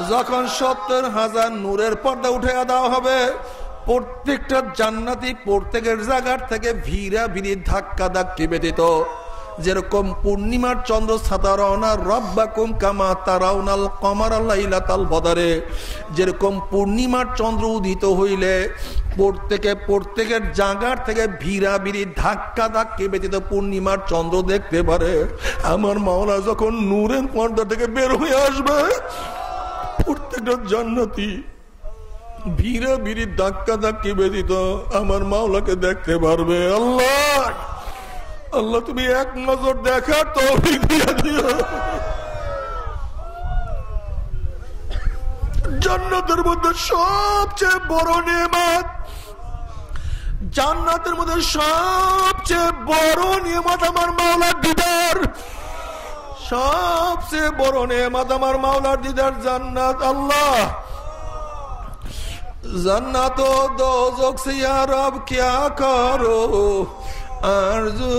A: যখন সত্তর হাজার নূরের পর্দা উঠাইয়া দেওয়া হবে প্রত্যেকটা জান্নাতি প্রত্যেকের জায়গার থেকে ভিড়া ভিড়ি ধাক্কা, ধাক্কি ব্যতীত। যেরকম পূর্ণিমার চন্দ্র আল্লাহ বদারে। যেরকম পূর্ণিমার চন্দ্র উদিত হইলে, প্রত্যেকে, প্রত্যেকের জাগার থেকে ভিড়া ভিড়ি ধাক্কা, ধাক্কি ব্যতীত পূর্ণিমার চন্দ্র দেখতে পারে। আমার মাওলা যখন নূরের পর্দা থেকে বের হয়ে আসবে, প্রত্যেকটা জান্নাতি ভিড়া ভিড়ি ধাক্কা ধাক্কি ব্যতীত আমার মাওলাকে দেখতে পারবে। আল্লাহ! আল্লাহ, তুমি এক নজর দেখার তো জান্নাতের মধ্যে সবচেয়ে বড় নিয়মাত, জান্নাতের মধ্যে সবচেয়ে বড় নিয়মত আমার মাওলার দিদার। সবচেয়ে বড় নিয়মত আমার মাওলার দিদার জান্নাত, আল্লাহ! জান্নাত দোজক সে রব क्या करो আরজু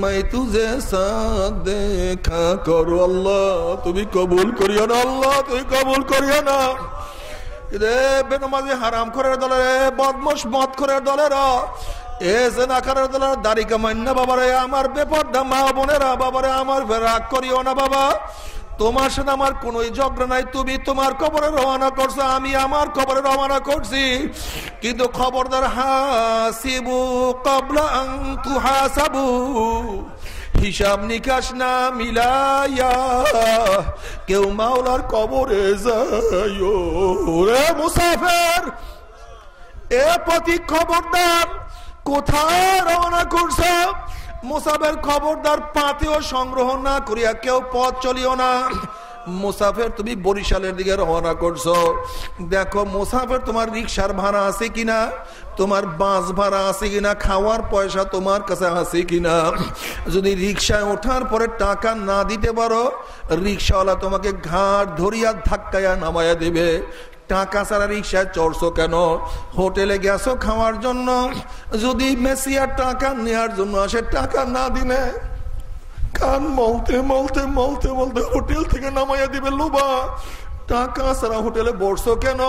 A: মাই তুঝে সাথ দেখা করো আল্লাহ তুমি কবুল করিও না আল্লাহ তুমি কবুল করিও না রে বেনমাজি হারাম করার দলের বদমস মত করার দলেরা এ জেনাকারের দলের দাড়ি কামান্য বাবারে আমার বেপর্দা মা বোনেরা বাবারে আমার রাগ করিও না বাবা তোমার সাথে আমার কোন ঝগড়া নাই, তুমি তোমার খবরে রওনা করছ, আমি আমার খবরে রওনা করছি। কিন্তু খবরদার হাসিবু কবলা হাসাবু, হিসাব নিকাশ না মিলাইয়া কেউ মাওলার কবরে যায় রে মুসাফের, এ প্রতি খবরদার, কোথায় রওনা করছ? মোসাবের খবরদার পাতেও সংগ্রহ না করিয়া কেউ পথ চলিও না।
B: মুসাফের তুমি বরিশালের দিকে রওনা করছ। দেখো মুসাফের তোমার রিক্সার ভাড়া আছে কিনা? তোমার বাস ভাড়া আছে কিনা? খাওয়ার পয়সা তোমার কাছে আছে কিনা? যদি রিক্সায় ওঠার পরে টাকা না দিতে পারো রিক্সাওয়ালা তোমাকে ঘাট ধরিয়া ধাক্কায়া নামায়া দেবে। টাকা ছাড়া রিক্সায় চড়ছো কেন? হোটেলে গেছো খাওয়ার জন্য? যদি মেসিয়ার টাকা নেওয়ার জন্য আসে, টাকা না দিলে? কান মলতে মলতে মলতে মলতে হোটেল থেকে নামাইয়া দিবে লোবা টাকা ছাড়া হোটেলে বসছো কেন?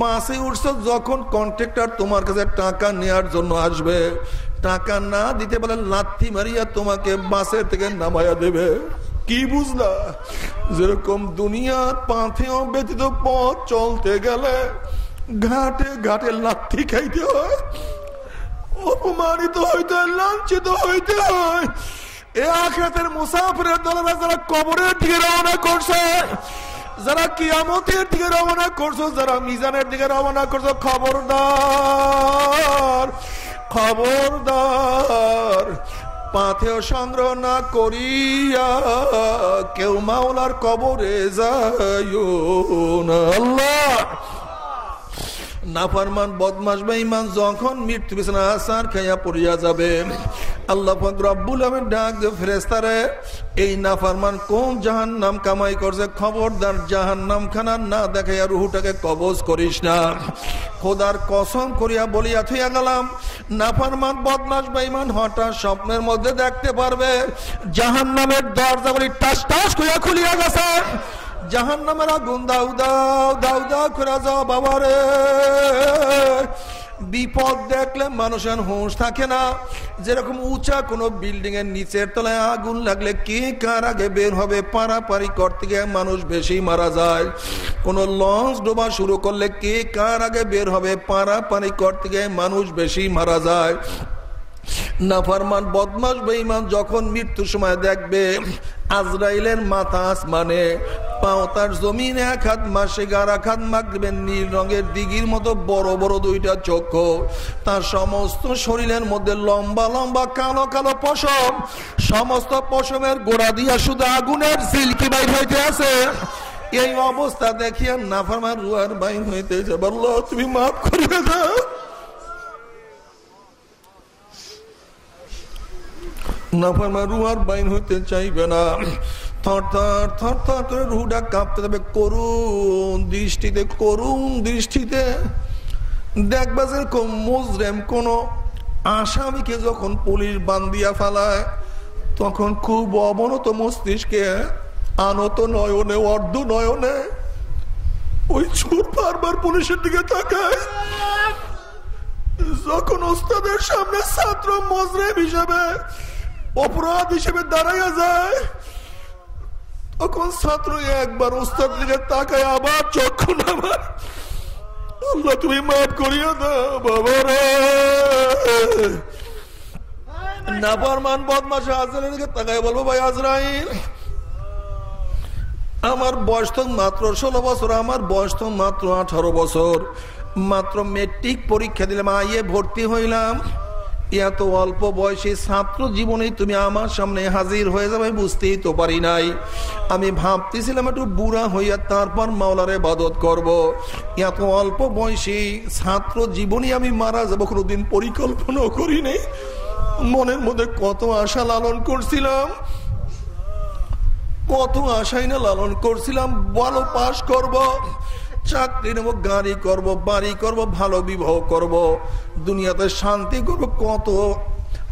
B: বাসে উঠছো যখন কন্ট্রাক্টর তোমার কাছে টাকা নেওয়ার জন্য আসবে। টাকা না দিতে পারলে লাথি মারিয়া তোমাকে বাসের থেকে নামাইয়া দেবে। কি বুঝলা? যেরকম দুনিয়ার পাথেও ব্যতীত পথ চলতে গেলে ঘাটে ঘাটে লাথি খাইতে হয়, অপমানিত হইতে হয় লাঞ্ছিত হইতে হয়। এ আখরাতের মুসাফিরের দলেরা যারা কবরের দিকে রওনা করছে, যারা কিয়ামতের দিকে রওনা করছ, যারা মিজানের দিকে রওনা করছ, খবরদার খবরদার। পাথেও সংগ্রহ না করিয়া কেউ মাওলার কবরে যায় আল্লাহ! নাফারমান খাইয়া পড়িয়া যাবে। ডাক ফেরেস্তারে এই নাফারমান কোন কামাই করছে? খবরদার জাহান নাম খানা না রুহুটাকে কবজ করিস না। খোদার কসম করিয়া বলিয়া থইয়া গেলাম নাফারমান বদমাস বেঈমান হঠাৎ স্বপ্নের মধ্যে দেখতে পারবে। জাহান নামের দরজাগুলি টাস টাস করিয়া খুলিয়া গেছে। জাহান নামের আগুন দাউ দাও দাউ দাও করে যাও বাবারে। বিপদ দেখলে মানুষের হুঁশ থাকে না। যেরকম উঁচা কোনো বিল্ডিং এর নিচের তলায় আগুন লাগলে কে কার আগে বের হবে? পারাপারি করতে গিয়ে মানুষ বেশি মারা যায়। কোন লঞ্চ ডোবা শুরু করলে কে কার আগে বের হবে? পারাপারি করতে গিয়ে মানুষ বেশি মারা যায়। নাফারমান বদমাস বেঈমান যখন মৃত্যুর সময় দেখবে আজরাইলের মাথা আসমানে জমিন এক হাত মাসে নীল রঙের দিঘির মতো বড় বড় দুইটা তার সমস্ত শরীরের মধ্যে লম্বা লম্বা কালো কালো পশম। সমস্ত পশমের গোড়া দিয়া শুধু আগুনের সিল্কি বাইর হইতে আছে। এই অবস্থা দেখিয়া নাফারমান রুয়ার বাইর হইতেছে। বলল, তুমি মাফ করিবে দাও নাফারমা রুহার বাইন হইতে চাইবে না। থর থর থর থর করে রুহটা কাঁপতে দেবে করুন দৃষ্টিতে করুন দৃষ্টিতে। দেখবা যেরকম মুজরেম কোন আসামিকে যখন পুলিশ বান্দিয়া ফেলায়, তখন খুব অবনত মস্তিষ্কে আনত নয়নে, অর্ধ নয়নে ওই ছুট বারবার পুলিশের দিকে তাকায়। যখন ওস্তাদের সামনে ছাত্র মজরেম হিসাবে অপরাধ হিসেবে দাঁড়াইয়া যায়। তখন ছাত্র একবার ওস্তাদ দিকে তাকায়, আবার চক্ষু নামার। আল্লাহ, তুমি মাফ করিয়া দাও বাবা রে বলব, ভাই আজরাইল, আমার বয়স তো মাত্র বছর, আমার বয়স তো মাত্র আঠারো বছর। মাত্র মেট্রিক পরীক্ষা দিলাম আইয়ে ভর্তি হইলাম। এত অল্প বয়সে ছাত্র জীবনে তুমি আমার সামনে হাজির হয়ে যাবে বুঝতেই তো পারি নাই আমি ভাবতেছিলাম একটু বুড়া হইয়া তারপর মাওলারে বাদত করব। এত অল্প বয়সী ছাত্র জীবনে আমি মারা যাব, কোনোদিন পরিকল্পনাও করি নেই মনের মধ্যে কত আশা লালন করছিলাম, কত আশাই না লালন করছিলাম ভালো পাশ করব। চাকরি নেব গাড়ি করব, বাড়ি করব, ভালো বিবাহ করব। দুনিয়াতে শান্তি করব কত?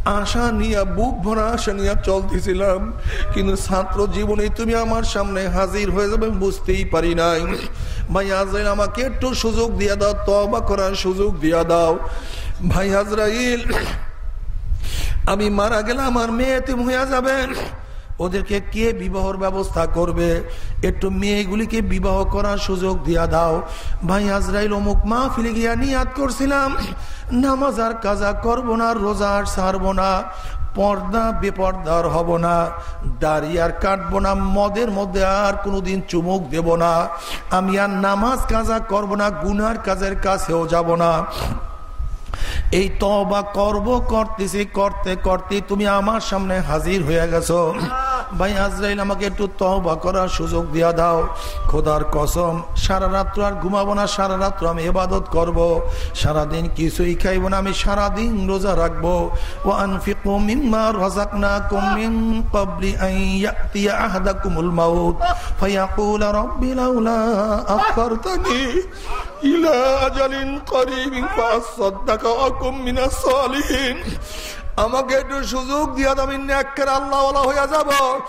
B: আশা নিয়ে, বুক ভরা আশা নিয়ে চলতেছিলাম। কিন্তু ছাত্র জীবনে তুমি আমার সামনে হাজির হয়ে যাবে বুঝতেই পারি নাই। ভাই আজরাইল, আমাকে একটু সুযোগ দিয়ে দাও তবা করার সুযোগ দিয়া দাও। ভাই আজরাইল, আমি মারা গেলে আমার মেয়ে তুমি হইয়া যাবেন ওদেরকে কে বিবাহর ব্যবস্থা করবে? একটু মেয়েগুলিকে বিবাহ করার সুযোগ দিয়া দাও। ভাই আজরাইল অমুক মা ফিলে গিয়া নিয়াদ করছিলাম। নামাজ আর কাজা করব না, রোজা আর সারব না। পর্দা বেপর্দার হব না। দাড়ি আর কাটবো না, মদের মধ্যে আর কোনোদিন চুমুক দেব না। আমি আর নামাজ কাজা করব না, গুনার কাজের কাছেও যাব না। এই তবা করব, করতেছি, করতে করতে তুমি আমার সামনে হাজির হয়ে গেছো। ভাই আজরাইল, আমাকে একটু তহবা করার সুযোগ দিয়া দাও। খোদার কসম, সারা রাত্র আর ঘুমাবো না, সারা রাত্র আমি এবাদত করব। সারাদিন কিছুই খাইব না, আমি সারাদিন রোজা রাখব। ও আনফিকু মিম্মা রাযাকনাকুম মিন ক্বাবলি আন ইয়াতিয়া মাউত। ফায়াকুল রাব্বি লাউলা আখখারতানি আমাকে একটু সুযোগ দিয়া নেকের আল্লাহ হইয়া যাব।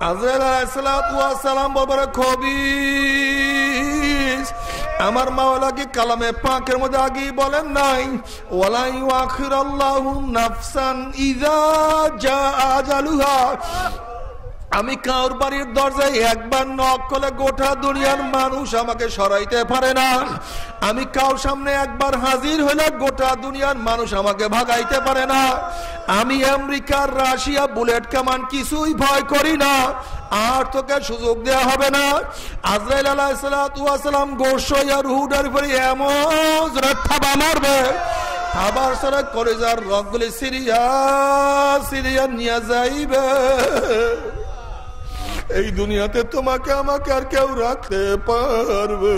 B: আজরাইল বাবার খবিস। আমার মাওলা কালামে পাকের মধ্যে আগে বলেন নাই? ওয়ালাই ওয়াখির আল্লাহ নাফসান ইজা যা আজালুহা। আমি কাউর বাড়ির দরজায় একবার নক করলে গোটা দুনিয়ার মানুষ আমাকে সরাইতে পারে না। আমি কাউর সামনে একবার হাজির হইলে গোটা দুনিয়ার মানুষ আমাকে ভাগাইতে পারে না। আমি আমেরিকার রাশিয়া, বুলেট কামান কিছুই ভয় করি না। আর তোকে সুযোগ দেওয়া হবে না। আজরাইল আলাহিসাম গোসাইয়ার হুডার পরে এমন থাবা মারবে। খাবার সারা করে যার রকগুলি সিরিয়া সিরিয়া নিয়ে যাইবে। এই দুনিয়াতে তোমাকে আমাকে আর কেউ রাখতে পারবে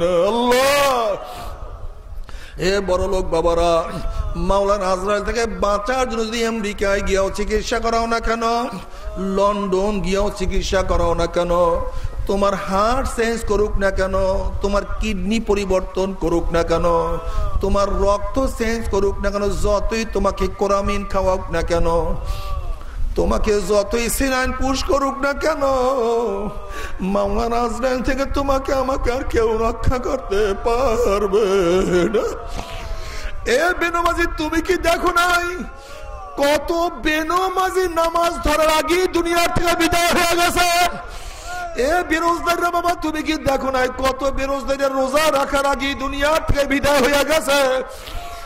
B: না। এ বড় লোক বাবারা, মাওলান আজরাইল থেকে বাঁচার জন্য যদি আমেরিকায় গিয়েও চিকিৎসা করাও না কেন? লন্ডন গিয়েও চিকিৎসা করাও না কেন? তোমার হার্ট চেঞ্জ করুক না কেন? তোমার কিডনি পরিবর্তন করুক না কেন? তোমার রক্ত চেঞ্জ করুক না কেন? যতই তোমাকে কোরামিন খাওয়াক না কেন? তোমাকে যতই সিনাইন পুশ করুক না কেন মামলা আজরাইল থেকে তোমাকে আমাকে আর কেউ রক্ষা করতে পারবে না। এ বেনমাজি, তুমি কি দেখো নাই? কত বেনমাজি নামাজ ধরার আগে দুনিয়ার থেকে বিদায় হয়ে গেছে। এ বেরোজদাররা বাবা, তুমি কি দেখো নাই? কত বেরোজদারের রোজা রাখার আগে দুনিয়ার থেকে বিদায় হয়ে গেছে।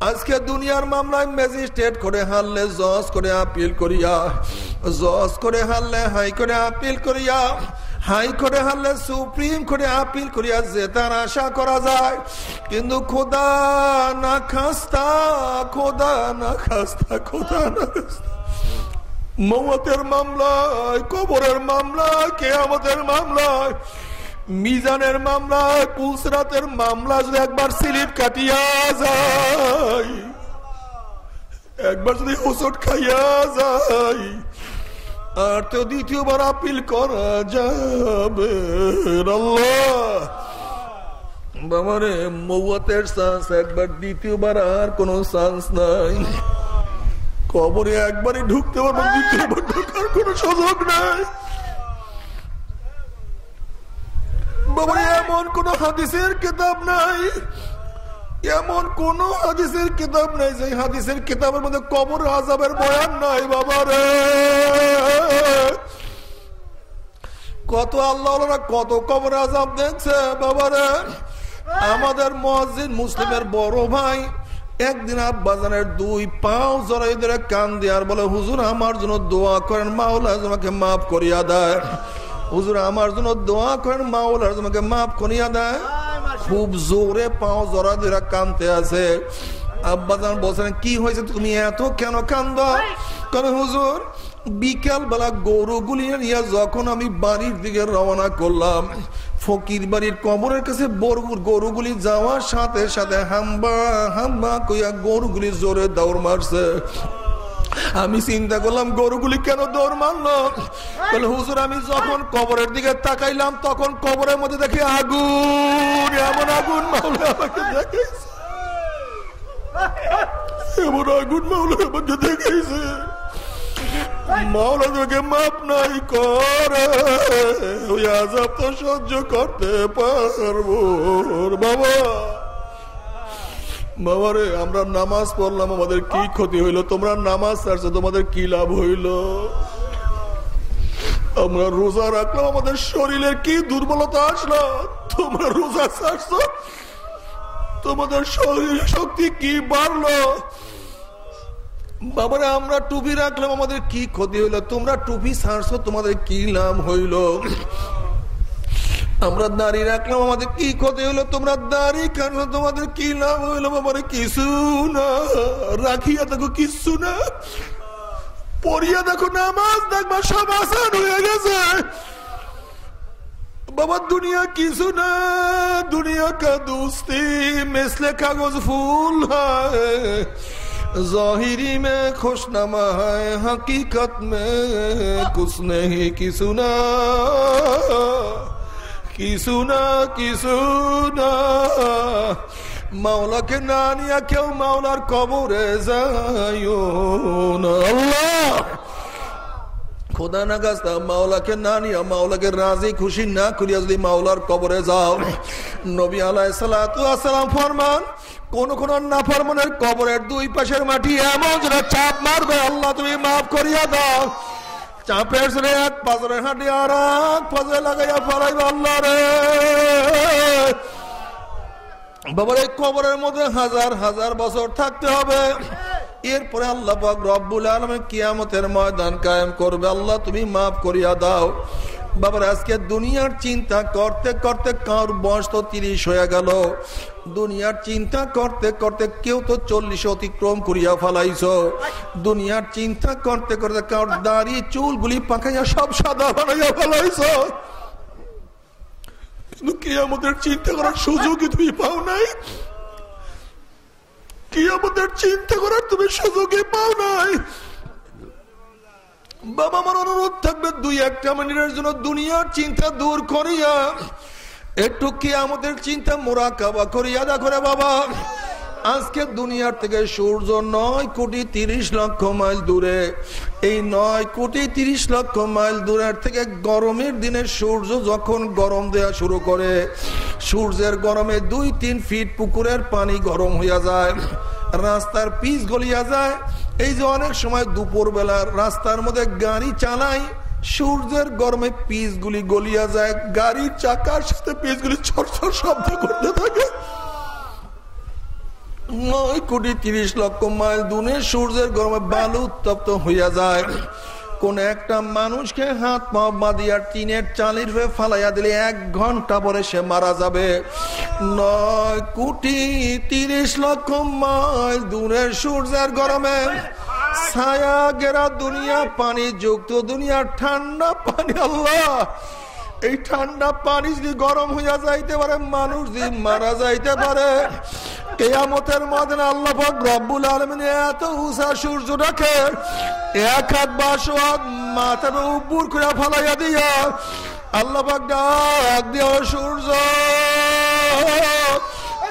B: আজকে দুনিয়ার মামলায় ম্যাজিস্ট্রেট করে হারলে জজ করে আপিল করিয়া, জজ করে হারলে হাই করে আপিল করিয়া, হাই করে হারলে সুপ্রিম করে আপিল করিয়া যে তার আশা করা যায়। কিন্তু খোদা না খাস্তা, খোদা না খাস্তা, খোদা না খাস্তা। মামলায়, কবরের মামলায়, কেয়ামতের মামলায় মিজানের মামলায় পুলসরাতের মামলা যদি একবার স্লিপ কাটিয়া যায়, একবার যদি ওষুধ খাইয়া যায়, আর তো দ্বিতীয়বার আপিল করা যাবে বাবারে মৌতের চান্স একবার দ্বিতীয়বার আর কোন চান্স নাই। কবরে একবারই ঢুকতে পারব, দ্বিতীয়বার ঢোকার কোন সুযোগ নাই। বাবা, এমন কোন হাদিসের কিতাব নাই। এমন কোন হাদিসের কিতাব নাই যে হাদিসের কিতাবের মধ্যে কবর আজাবের বয়ান নাই, বাবা রে। কত আল্লাহ কত কবর আজাব দেখছে, বাবা রে। আমাদের মসজিদ মুসলিমের বড় ভাই, একদিন আব্বাজানের দুই পাও জড়াই ধরে কান দেওয়ার বলে, হুজুর, আমার জন্য দোয়া করেন, মাওলা তোমাকে মাফ করিয়া দেয় হুজুর, আমার জন্য দোয়া করেন, মাওলার তোমাকে মাফ করিয়া দেয় খুব জোরে পাও জড়া ধরে কানতে আছে। আব্বাজান বলছেন, কি হয়েছে তুমি এত কেন কান্দ? কারণ হুজুর বিকাল বেলা গরুগুলি নিয়ে যখন আমি বাড়ির দিকে রওনা করলাম, ফকির বাড়ির কবরের কাছে গরুগুলি যাওয়ার সাথে সাথে হাম্বা হাম্বা কইয়া গরুগুলি জোরে দৌড় মারছে। আমি চিন্তা করলাম, গরুগুলি কেন দৌড় মারলো? বলে, হুজুর, আমি যখন কবরের দিকে তাকাইলাম, তখন কবরের মধ্যে দেখি আগুন, এমন আগুন মাওলা আমাকে দেখাইছে এমন আগুন মাওলা আমাকে আজাব তো সহ্য করতে পারব বাবা। বাবারে, আমরা নামাজ পড়লাম, আমাদের কি ক্ষতি হইল? তোমরা নামাজ ছাড়ছো, তোমাদের কি লাভ হইল? আমরা রোজা রাখলাম, আমাদের শরীরের কি দুর্বলতা আসলো? তোমরা রোজা ছাড়ছো? তোমাদের শরীর শক্তি কি বাড়লো? বাবারা, আমরা টুপি রাখলাম, আমাদের কি ক্ষতি হইল? তোমরা টুপি ছাড়ছো, তোমাদের কি লাভ হইল? আমরা দাঁড়ি রাখলাম, আমাদের কি ক্ষতি হলো? তোমরা দাড়ি কাটলো তোমাদের কি লাভ হইল আমার কিছু না। রাখিয়া দেখো, কিছু না। পড়িয়া দেখো, নামাজ দেখবা, সব আসান হয়ে গেছে। বাবা, দুনিয়া কিছু না। দুনিয়া কা দুস্তি, মেসলে কাগজ ফুল হয়। মে میں خوش نما মে حقیقت میں কিছু না। কি সুনা কি সুনা মাওলাকে না নিয়া কেউ মাওলার কবরে না আল্লাহ খোদা না গাছটা মাওলাকে না নিয়া মাওলাকে রাজি খুশি না করিয়া যদি মাওলার কবরে যাও নবী আলাই সালাম ফরমান কোন কোন নাফরমানের কবরের দুই পাশের মাটি এমন যেটা চাপ মারবে আল্লাহ তুমি মাফ করিয়া দাও চাপের এক পাজরে হাঁটি আর এক পাজরে লাগাইয়া ফলাইব আল্লাহ রে বাবার এই কবরের মধ্যে হাজার হাজার বছর থাকতে হবে। এরপরে আল্লাহ রব্বুল আলমে কিয়ামতের ময়দান কায়েম করবে। আল্লাহ তুমি মাফ করিয়া দাও। বাবার, আজকে দুনিয়ার চিন্তা করতে করতে কার বয়স তো তিরিশ হয়ে গেল। দুনিয়ার চিন্তা করতে করতে কেউ তো চল্লিশ অতিক্রম করিয়া ফেলাইছ। দুনিয়ার চিন্তা করতে করতে কার দাঁড়িয়ে চুলগুলি পাকাইয়া সব সাদা বানাইয়া ফেলাইছ। কিন্তু কে আমাদের চিন্তা করার সুযোগই তুমি পাও নাই। কি আমাদের চিন্তা করার তুমি সুযোগই পাও নাই। বাবা আমার অনুরোধ থাকবে, দুই একটা মিনিটের জন্য দুনিয়ার চিন্তা দূর করিয়া, একটু কি আমাদের চিন্তা মোরা কাবা করিয়া দেখো রে বাবা। আজকে দুনিয়ার থেকে সূর্য নয় কোটি তিরিশ লক্ষ মাইল দূরে। এই নয় কোটি তিরিশ লক্ষ মাইল দূরের থেকে গরমের দিনে সূর্য যখন গরম দেয়া শুরু করে, সূর্যের গরমে দুই তিন ফিট পুকুরের পানি গরম হইয়া যায়। রাস্তার পিচ গলিয়া যায়। এই যে অনেক সময় দুপুর বেলা রাস্তার মধ্যে গাড়ি চালাই সূর্যের গরমে পিচ গুলি গলিয়া যায়। গাড়ির চাকার সাথে পিচ গুলি ছড় ছট শব্দ করতে থাকে। নয় কোটি তিরিশ লক্ষ মাইল দূরে সূর্যের গরমে বালু উত্তপ্ত হইয়া যায়। কোন একটা মানুষকে হাত পা বাঁধিয়া টিনের চালির হয়ে ফালাইয়া দিলে এক ঘণ্টা পরে সে মারা যাবে। নয় কোটি তিরিশ লক্ষ মাইল দূরে সূর্যের গরমে। ছায়া গেরা দুনিয়া পানি যুক্ত দুনিয়া, ঠান্ডা পানি, আল্লাহ! এই ঠান্ডা পানি যদি গরম হইয়া যাইতে পারে, মানুষ যদি মারা যাইতে পারে কেয়ামতের মধ্যে আল্লাহ রব্বুল আলমিন এত উষা সূর্য রাখে এক হাত বাস মাথার উপর করে ফালাইয়া দিয়া আল্লাহ ডাক দিয়া সূর্য,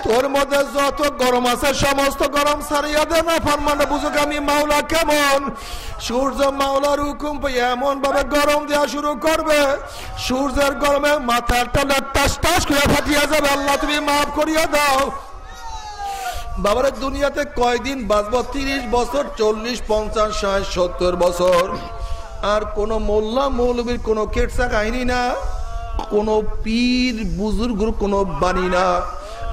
B: তোর মধ্যে যত গরম আছে, সমস্ত গরম সারিয়া দে না ফরমানে বুঝুক আমি মাওলা কেমন? সূর্য মাওলার হুকুম এমন ভাবে গরম দেওয়া শুরু করবে, সূর্যের গরমে মাথার টালে টাস টাস করে ফাটিয়া যাবে। আল্লাহ তুমি মাফ করিয়া দাও। বাবার, দুনিয়াতে কয়দিন বাঁচব? তিরিশ বছর, চল্লিশ, পঞ্চাশ, ষাট, সত্তর বছর। আর কোন মোল্লা, মৌলবীর কোন কেটসা কাহিনী না। কোন পীর, বুজুর্গর কোন বাণী না।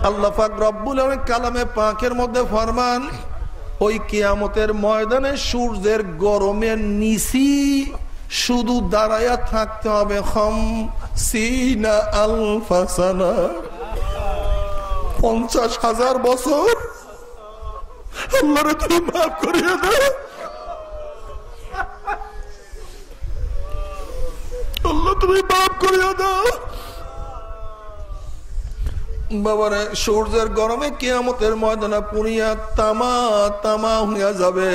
B: আল্লাহ পাক রব্বুল কালামে পাকের মধ্যে ফরমান, ওই কিয়ামতের ময়দানে সূর্যের গরমের নিচি শুধু দাঁড়াইয়া থাকতে হবে। হম সিনা আলফাসানা। পঞ্চাশ হাজার বছর আল্লাহরে বাবারে, সূর্যের গরমে কেয়ামতের ময়দানা পুনিয়া তামা তামা হইয়া যাবে।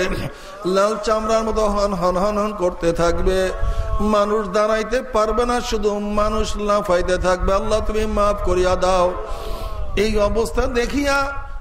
B: লাল চামড়ার মতো হন হন হন হন করতে থাকবে। মানুষ দাঁড়াইতে পারবে না, শুধু মানুষ লাফাইতে থাকবে। আল্লাহ তুমি মাফ করিয়া দাও। এই অবস্থা দেখিয়া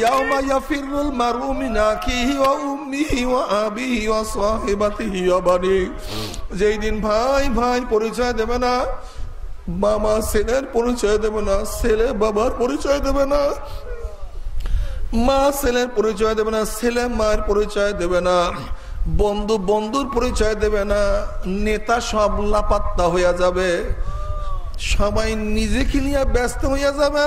B: ইয়াউমা ইয়াফিরুল মারউ মিন আখিহি ওয়া উম্মিহি ওয়া আবিহি ওয়া ভাই ভাই পরিচয় দেবে না, মামা ছেলের পরিচয় দেবে না, ছেলে বাবার পরিচয় দেবে না, মা ছেলের পরিচয় দেবে না, ছেলে মায়ের পরিচয় দেবে না, বন্ধু বন্ধুর পরিচয় দেবে না, নেতা সব লাপাত্তা হইয়া যাবে, সবাই নিজেকে নিয়ে ব্যস্ত হইয়া যাবে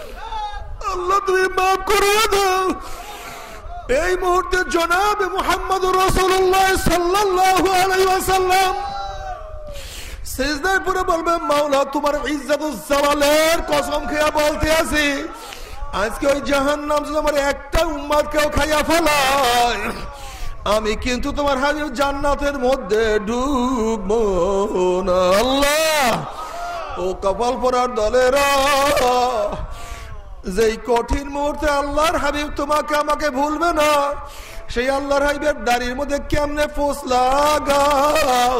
B: আল্লাহ, তুমি মাফ করিয়ে দাও। এই মুহূর্তে জনাব মোহাম্মদ রসুল্লাহ সাল্লাহ আলাইসাল্লাম একটা কেউ খাইয়া আমি কিন্তু তোমার হাজির জান্নাতের মধ্যে ডুববো না। আল্লাহ, ও কপাল পরার দলেরা যেই কঠিন মুহূর্তে আল্লাহর হাবিব তোমাকে আমাকে ভুলবে না, সেই আল্লাহর হাবিবের দাড়ির মধ্যে কেমনে ফোস লাগাও?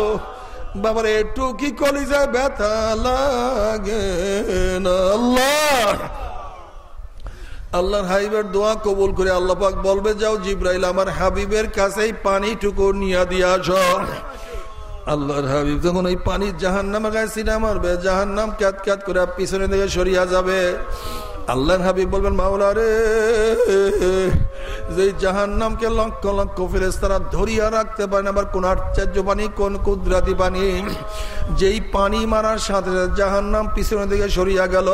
B: বাবার একটু কি কলিজা ব্যথা লাগে আল্লাহ। আল্লাহর হাবিবের দোয়া কবুল করে আল্লাহ পাক বলবে, যাও জিব্রাইল আমার হাবিবের কাছেই পানিটুকু নিয়ে দিয়ে আস। আল্লাহর হাবিব যখন ওই পানির জাহান নামে গায়ে জাহান নাম ক্যাত ক্যাত করে পিছনে দিকে সরিয়া যাবে। আল্লাহর হাবিব বলবেন, মাওলা রে যে জাহান নামকে লক্ষ লক্ষ ফেরেস তারা ধরিয়া রাখতে পারে আবার কোন আশ্চর্য পানি কোন কুদরাতি পানি যেই পানি মারার সাথে জাহান নাম পিছনের দিকে সরিয়া গেল,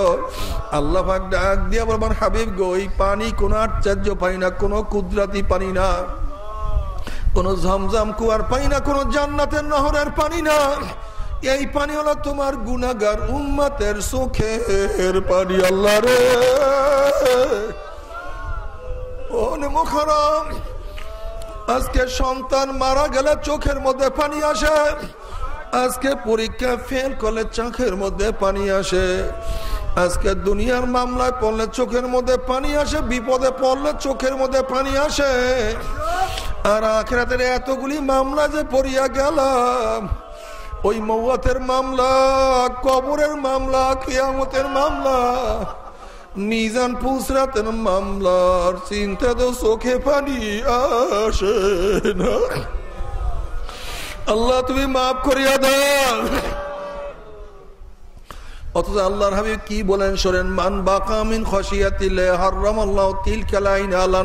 B: আল্লাহ ডাক দিয়া বলবেন, হাবিব গো, এই পানি কোন আশ্চর্য পানি না, কোন কুদরাতি পানি না, কোন ঝমঝম কুয়ার পানি না, কোন জান্নাতের নহরের পানি না এই পানি হলো তোমার গুনাগার উম্মাতের চোখের পানি, আল্লাহ রে। মুখারাম। আজকে সন্তান মারা গেলে চোখের মধ্যে পানি আসে। আজকে পরীক্ষা ফেল করলে চোখের মধ্যে পানি আসে। আজকে দুনিয়ার মামলায় পড়লে চোখের মধ্যে পানি আসে, বিপদে পড়লে চোখের মধ্যে পানি আসে। আর আখেরাতের এতগুলি মামলা যে পড়িয়া গেলাম ওই মৌয়াতের মামলা, কবরের মামলা, কিয়ামতের মামলা মিজান পুসরাতের মামলার চিন্তা তো চোখে পানি আসে না। আল্লাহ তুমি মাফ করিয়া দাও। অথচ আল্লাহর হাবিব কি বলেন শোনেন, মান বাকামিন খসিয়াতিলে হারাম আল্লাহ তিল খেলাইন আল্লাহ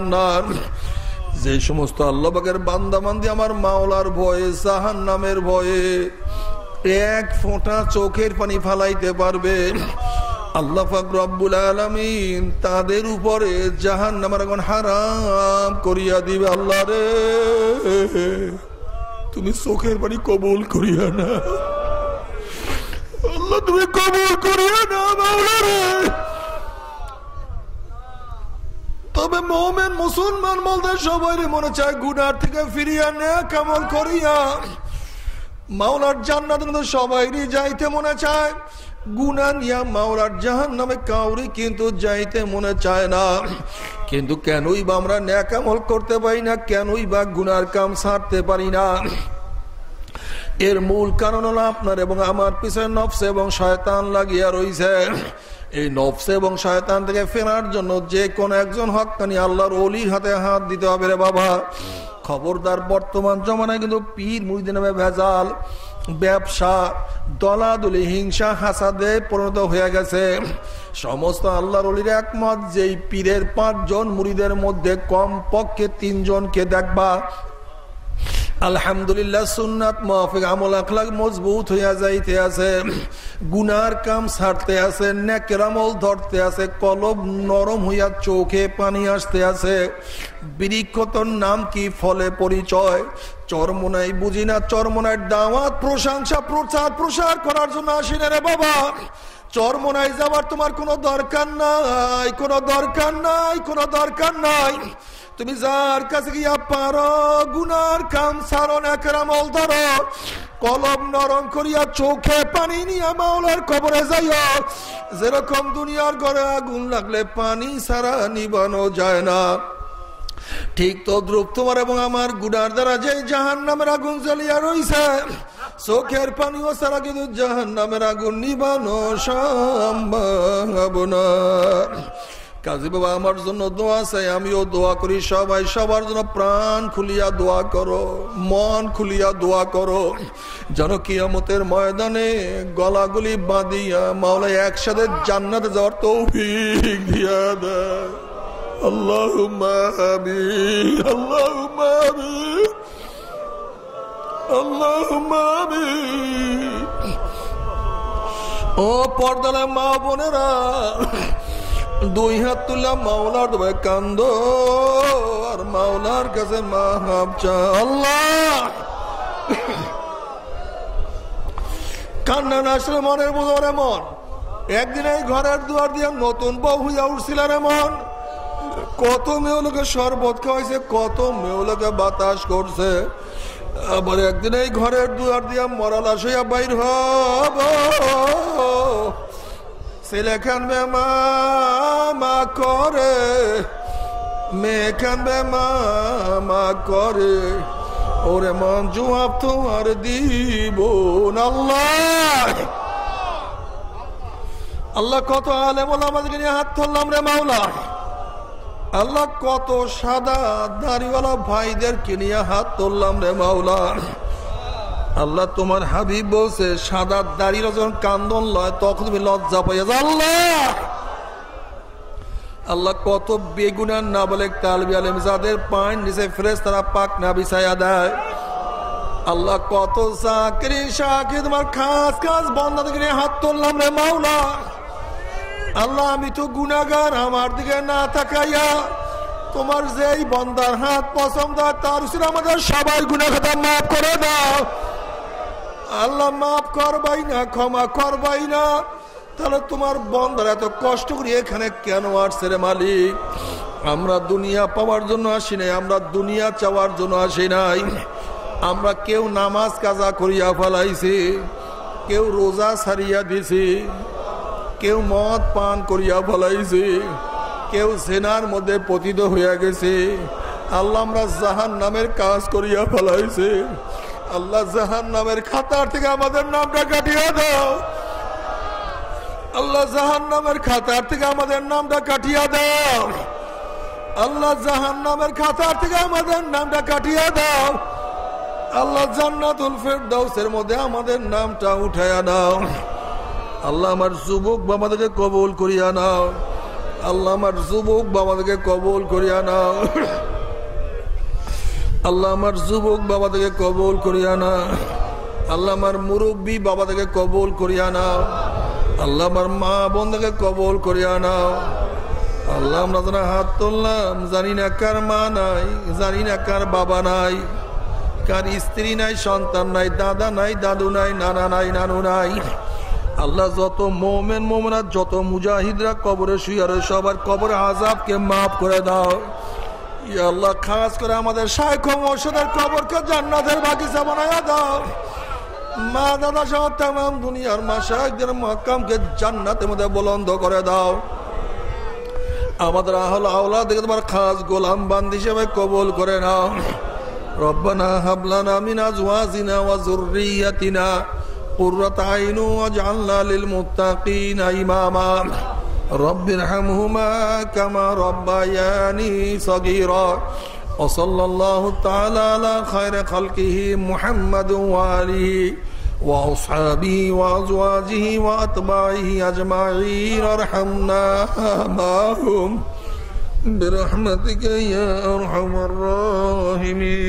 B: যে সমস্ত আল্লাহবাগের বান্দাবান্দি আমার মাওলার ভয়ে জাহান নামের ভয়ে এক ফোঁটা চোখের পানি ফালাইতে পারবে। আল্লাহ রব্বুল তাদের উপরে জাহান নামার এখন হারাম করিয়া দিবে আল্লাহ রে। তুমি চোখের পানি কবুল করিয়া না আল্লাহ তুমি কবুল করিয়া না তবে মোমেন মুসলমান বলতে সবাই মনে চায় গুনার থেকে ফিরিয়া নেয়া কেমন করিয়া। মাওলার জান্নাত কিন্তু সবাই যাইতে মনে চায়। গুনা নিয়া মাওলার জাহান নামে কাউরি কিন্তু যাইতে মনে চায় না। কিন্তু কেনই বা আমরা ন্যাকামল করতে পারি না, কেনই বা গুনার কাম ছাড়তে পারি না। এর মূল কারণ হলো আপনার এবং আমার পিছনে নফস এবং শয়তান লাগিয়া রইছে। এই নফস এবং শয়তান থেকে ফেরার জন্য যে কোন একজন হকানি আল্লাহর অলির হাতে হাত দিতে হবে রে বাবা। খবরদার বর্তমান জমানায় কিন্তু পীর মুড়িদি নামে ভেজাল, ব্যবসা, দলাদলি, হিংসা, হাসাদে পরিণত হয়ে গেছে। সমস্ত আল্লাহর অলির একমত, যেই পীরের পাঁচজন মুড়িদের মধ্যে কম পক্ষে তিনজনকে দেখবা আলহামদুলিল্লাহ, সুন্নাত মাফিক আমল, আখলাক মজবুত হইয়া যাইতে আছে। গুনার কাম ছাড়তে আছে, নেকের আমল ধরতে আছে কলব নরম হইয়া চোখে পানি আসতে আছে। বৃক্ষতর নাম কি ফলে পরিচয়? চরমনাই বুঝি না চরমনায় দাওয়াত, প্রশংসা, প্রচার, প্রসার করার জন্য আসি না রে বাবা। চরমনায় যাওয়ার তোমার কোনো দরকার নাই, কোনো দরকার নাই, কোনো দরকার নাই। তুমি যার কাছে গিয়া পারো, গুনার কাম সারন একরামল ধরো। কলম নরম করিয়া চোখে পানি নিয়ে মাওলার কবরে যাইও। যেরকম দুনিয়ার ঘরে আগুন লাগলে পানি সারা নিবানো যায় না। ঠিক তো দ্রুপ তোমার এবং আমার গুনার দ্বারা যে জাহান নামের আগুন জ্বালিয়া রইছে, চোখের পানিও সারা কিন্তু জাহান নামের আগুন নিবানো সম্ভব না। কাজী বাবা, আমার জন্য দোয়া চাই, আমিও দোয়া করি সবাই। সবার জন্য প্রাণ খুলিয়া দোয়া করো, মন খুলিয়া দোয়া করো। যেন কিয়ামতের ময়দানে গলাগুলি বাঁধিয়া মাওলা একসাথে জান্নাতে যাওয়ার তৌফিক দিয়া দেয়। আল্লাহ আল্লাহ আল্লাহ ও পর্দালে মা বোনেরা দুই হাত তুলা মাওলার দেবে কান্দ, আর মাওলার কাছে আল্লাহ! কান্না আসলে মনের বোঝো রে মন। একদিন এই ঘরের দুয়ার দিয়ে নতুন বউ হইয়া উঠছিল রে মন। কত মেয়েলোকে শরবত খাওয়াইছে, কত মেয়েলোকে বাতাস করছে। আবার একদিন এই ঘরের দুয়ার দিয়া মরাল আসিয়া বাইর হব। ছেলে খানবে মা মা করে। মেয়ে খানবে মা মা করে। ওরে মন জবাব তোমার দিব আল্লাহ। আল্লাহ কত আলে বলে আমাদেরকে নিয়ে হাত ধরলাম রে মাওলা। আল্লাহ কত সাদা দাড়িওয়ালা ভাইদের কিনিয়া হাত তুললাম রে মাওলা। আল্লাহ তোমার হাবিব বলছে, সাদা দাড়ির যখন কান্দন লয়, তখন তুমি লজ্জা পাইয়া আল্লাহ! আল্লাহ কত বেগুনার না বলে তালবি আলম, যাদের পান নিচে ফ্রেশ তারা পাক না বিছাইয়া দেয়। আল্লাহ কত চাকরি সাকি তোমার খাস খাস বন্ধ থেকে হাত তুললাম রে মাওলা। আল্লাহ, আমি তো গুনাগার আমার দিকে না তাকাইয়া তোমার যেই বন্দার হাত পছন্দ তার আমাদের সবাই গুনাখাতা মাফ করে দাও। আল্লাহ মাফ করবাই না, ক্ষমা করবাই না। তাহলে তোমার বন্দার এত কষ্ট করি এখানে কেন আসছে রে মালিক? আমরা দুনিয়া পাওয়ার জন্য আসি নাই, আমরা দুনিয়া চাওয়ার জন্য আসি নাই। আমরা কেউ নামাজ কাজা করিয়া ফেলাইছি, কেউ রোজা সারিয়া দিছি, কেউ মদ পান করিয়া ফলাইছে, কেউ সেনার মধ্যে পতিত হইয়া গেছে। আল্লাহ আমরা জাহান নামের কাজ করিয়া ফলাইছে। আল্লাহ জাহান নামের খাতার থেকে আমাদের নামটা কাটিয়া দাও। আল্লাহ জাহান নামের খাতার থেকে আমাদের নামটা কাটিয়া দাও। আল্লাহ জাহান নামের খাতার থেকে আমাদের নামটা কাটিয়া দাও। আল্লাহ জান্নাতুল ফেরদাউসের মধ্যে আমাদের নামটা উঠাইয়া দাও আল্লাহ আমার যুবক বাবাদেরকে কবুল করিয়া নাও। আল্লাহ আমার যুবক বাবাদেরকে কবুল করিয়া নাও। আল্লাহ আমার যুবক বাবাদেরকে কবল করিয়া না আল্লাহ আমার মুরব্বী বাবাদেরকে কবল করিয়া নাও। আল্লাহ আমার মা বোনদেরকে কবল করিয়া নাও। আল্লাহ আমরা যারা হাত তুললাম, জানি না কার মা নাই, জানি না কার বাবা নাই, কার স্ত্রী নাই, সন্তান নাই, দাদা নাই, দাদু নাই, নানা নাই, নানু নাই। আল্লাহ যত মোমেন মোমনা যত মুজাহিদরা কবরে শুয়ারে সবার কবরে আজাবকে মাফ করে দাও। আল্লাহ, খাস করে আমাদের শায়খ মর্ষদের কবরকে জান্নাতের বাগিচা বানায়া দাও। মা, দাদা সহ তাম দুনিয়ার মা শাহেকদের মহাকামকে জান্নাতের মধ্যে বলন্দ করে দাও। আমাদের আহল আওলা দেখে তোমার খাস গোলাম বান্দ হিসেবে কবল করে নাও। রব্বানা হাবলানা মিনা জুয়াজিনা ওয়া জুররিয়াতিনা কুররাত আইনু ওয়া জাআলনা লিল মুত্তাকিনা ইমামা। رب ارحمهما كما ربياني صغيرا. وصلى الله تعالى على خير خلقه محمد وآله وأصحابه وأزواجه وأتباعه أجمعين. ارحمنا معهم برحمتك يا أرحم الراحمين.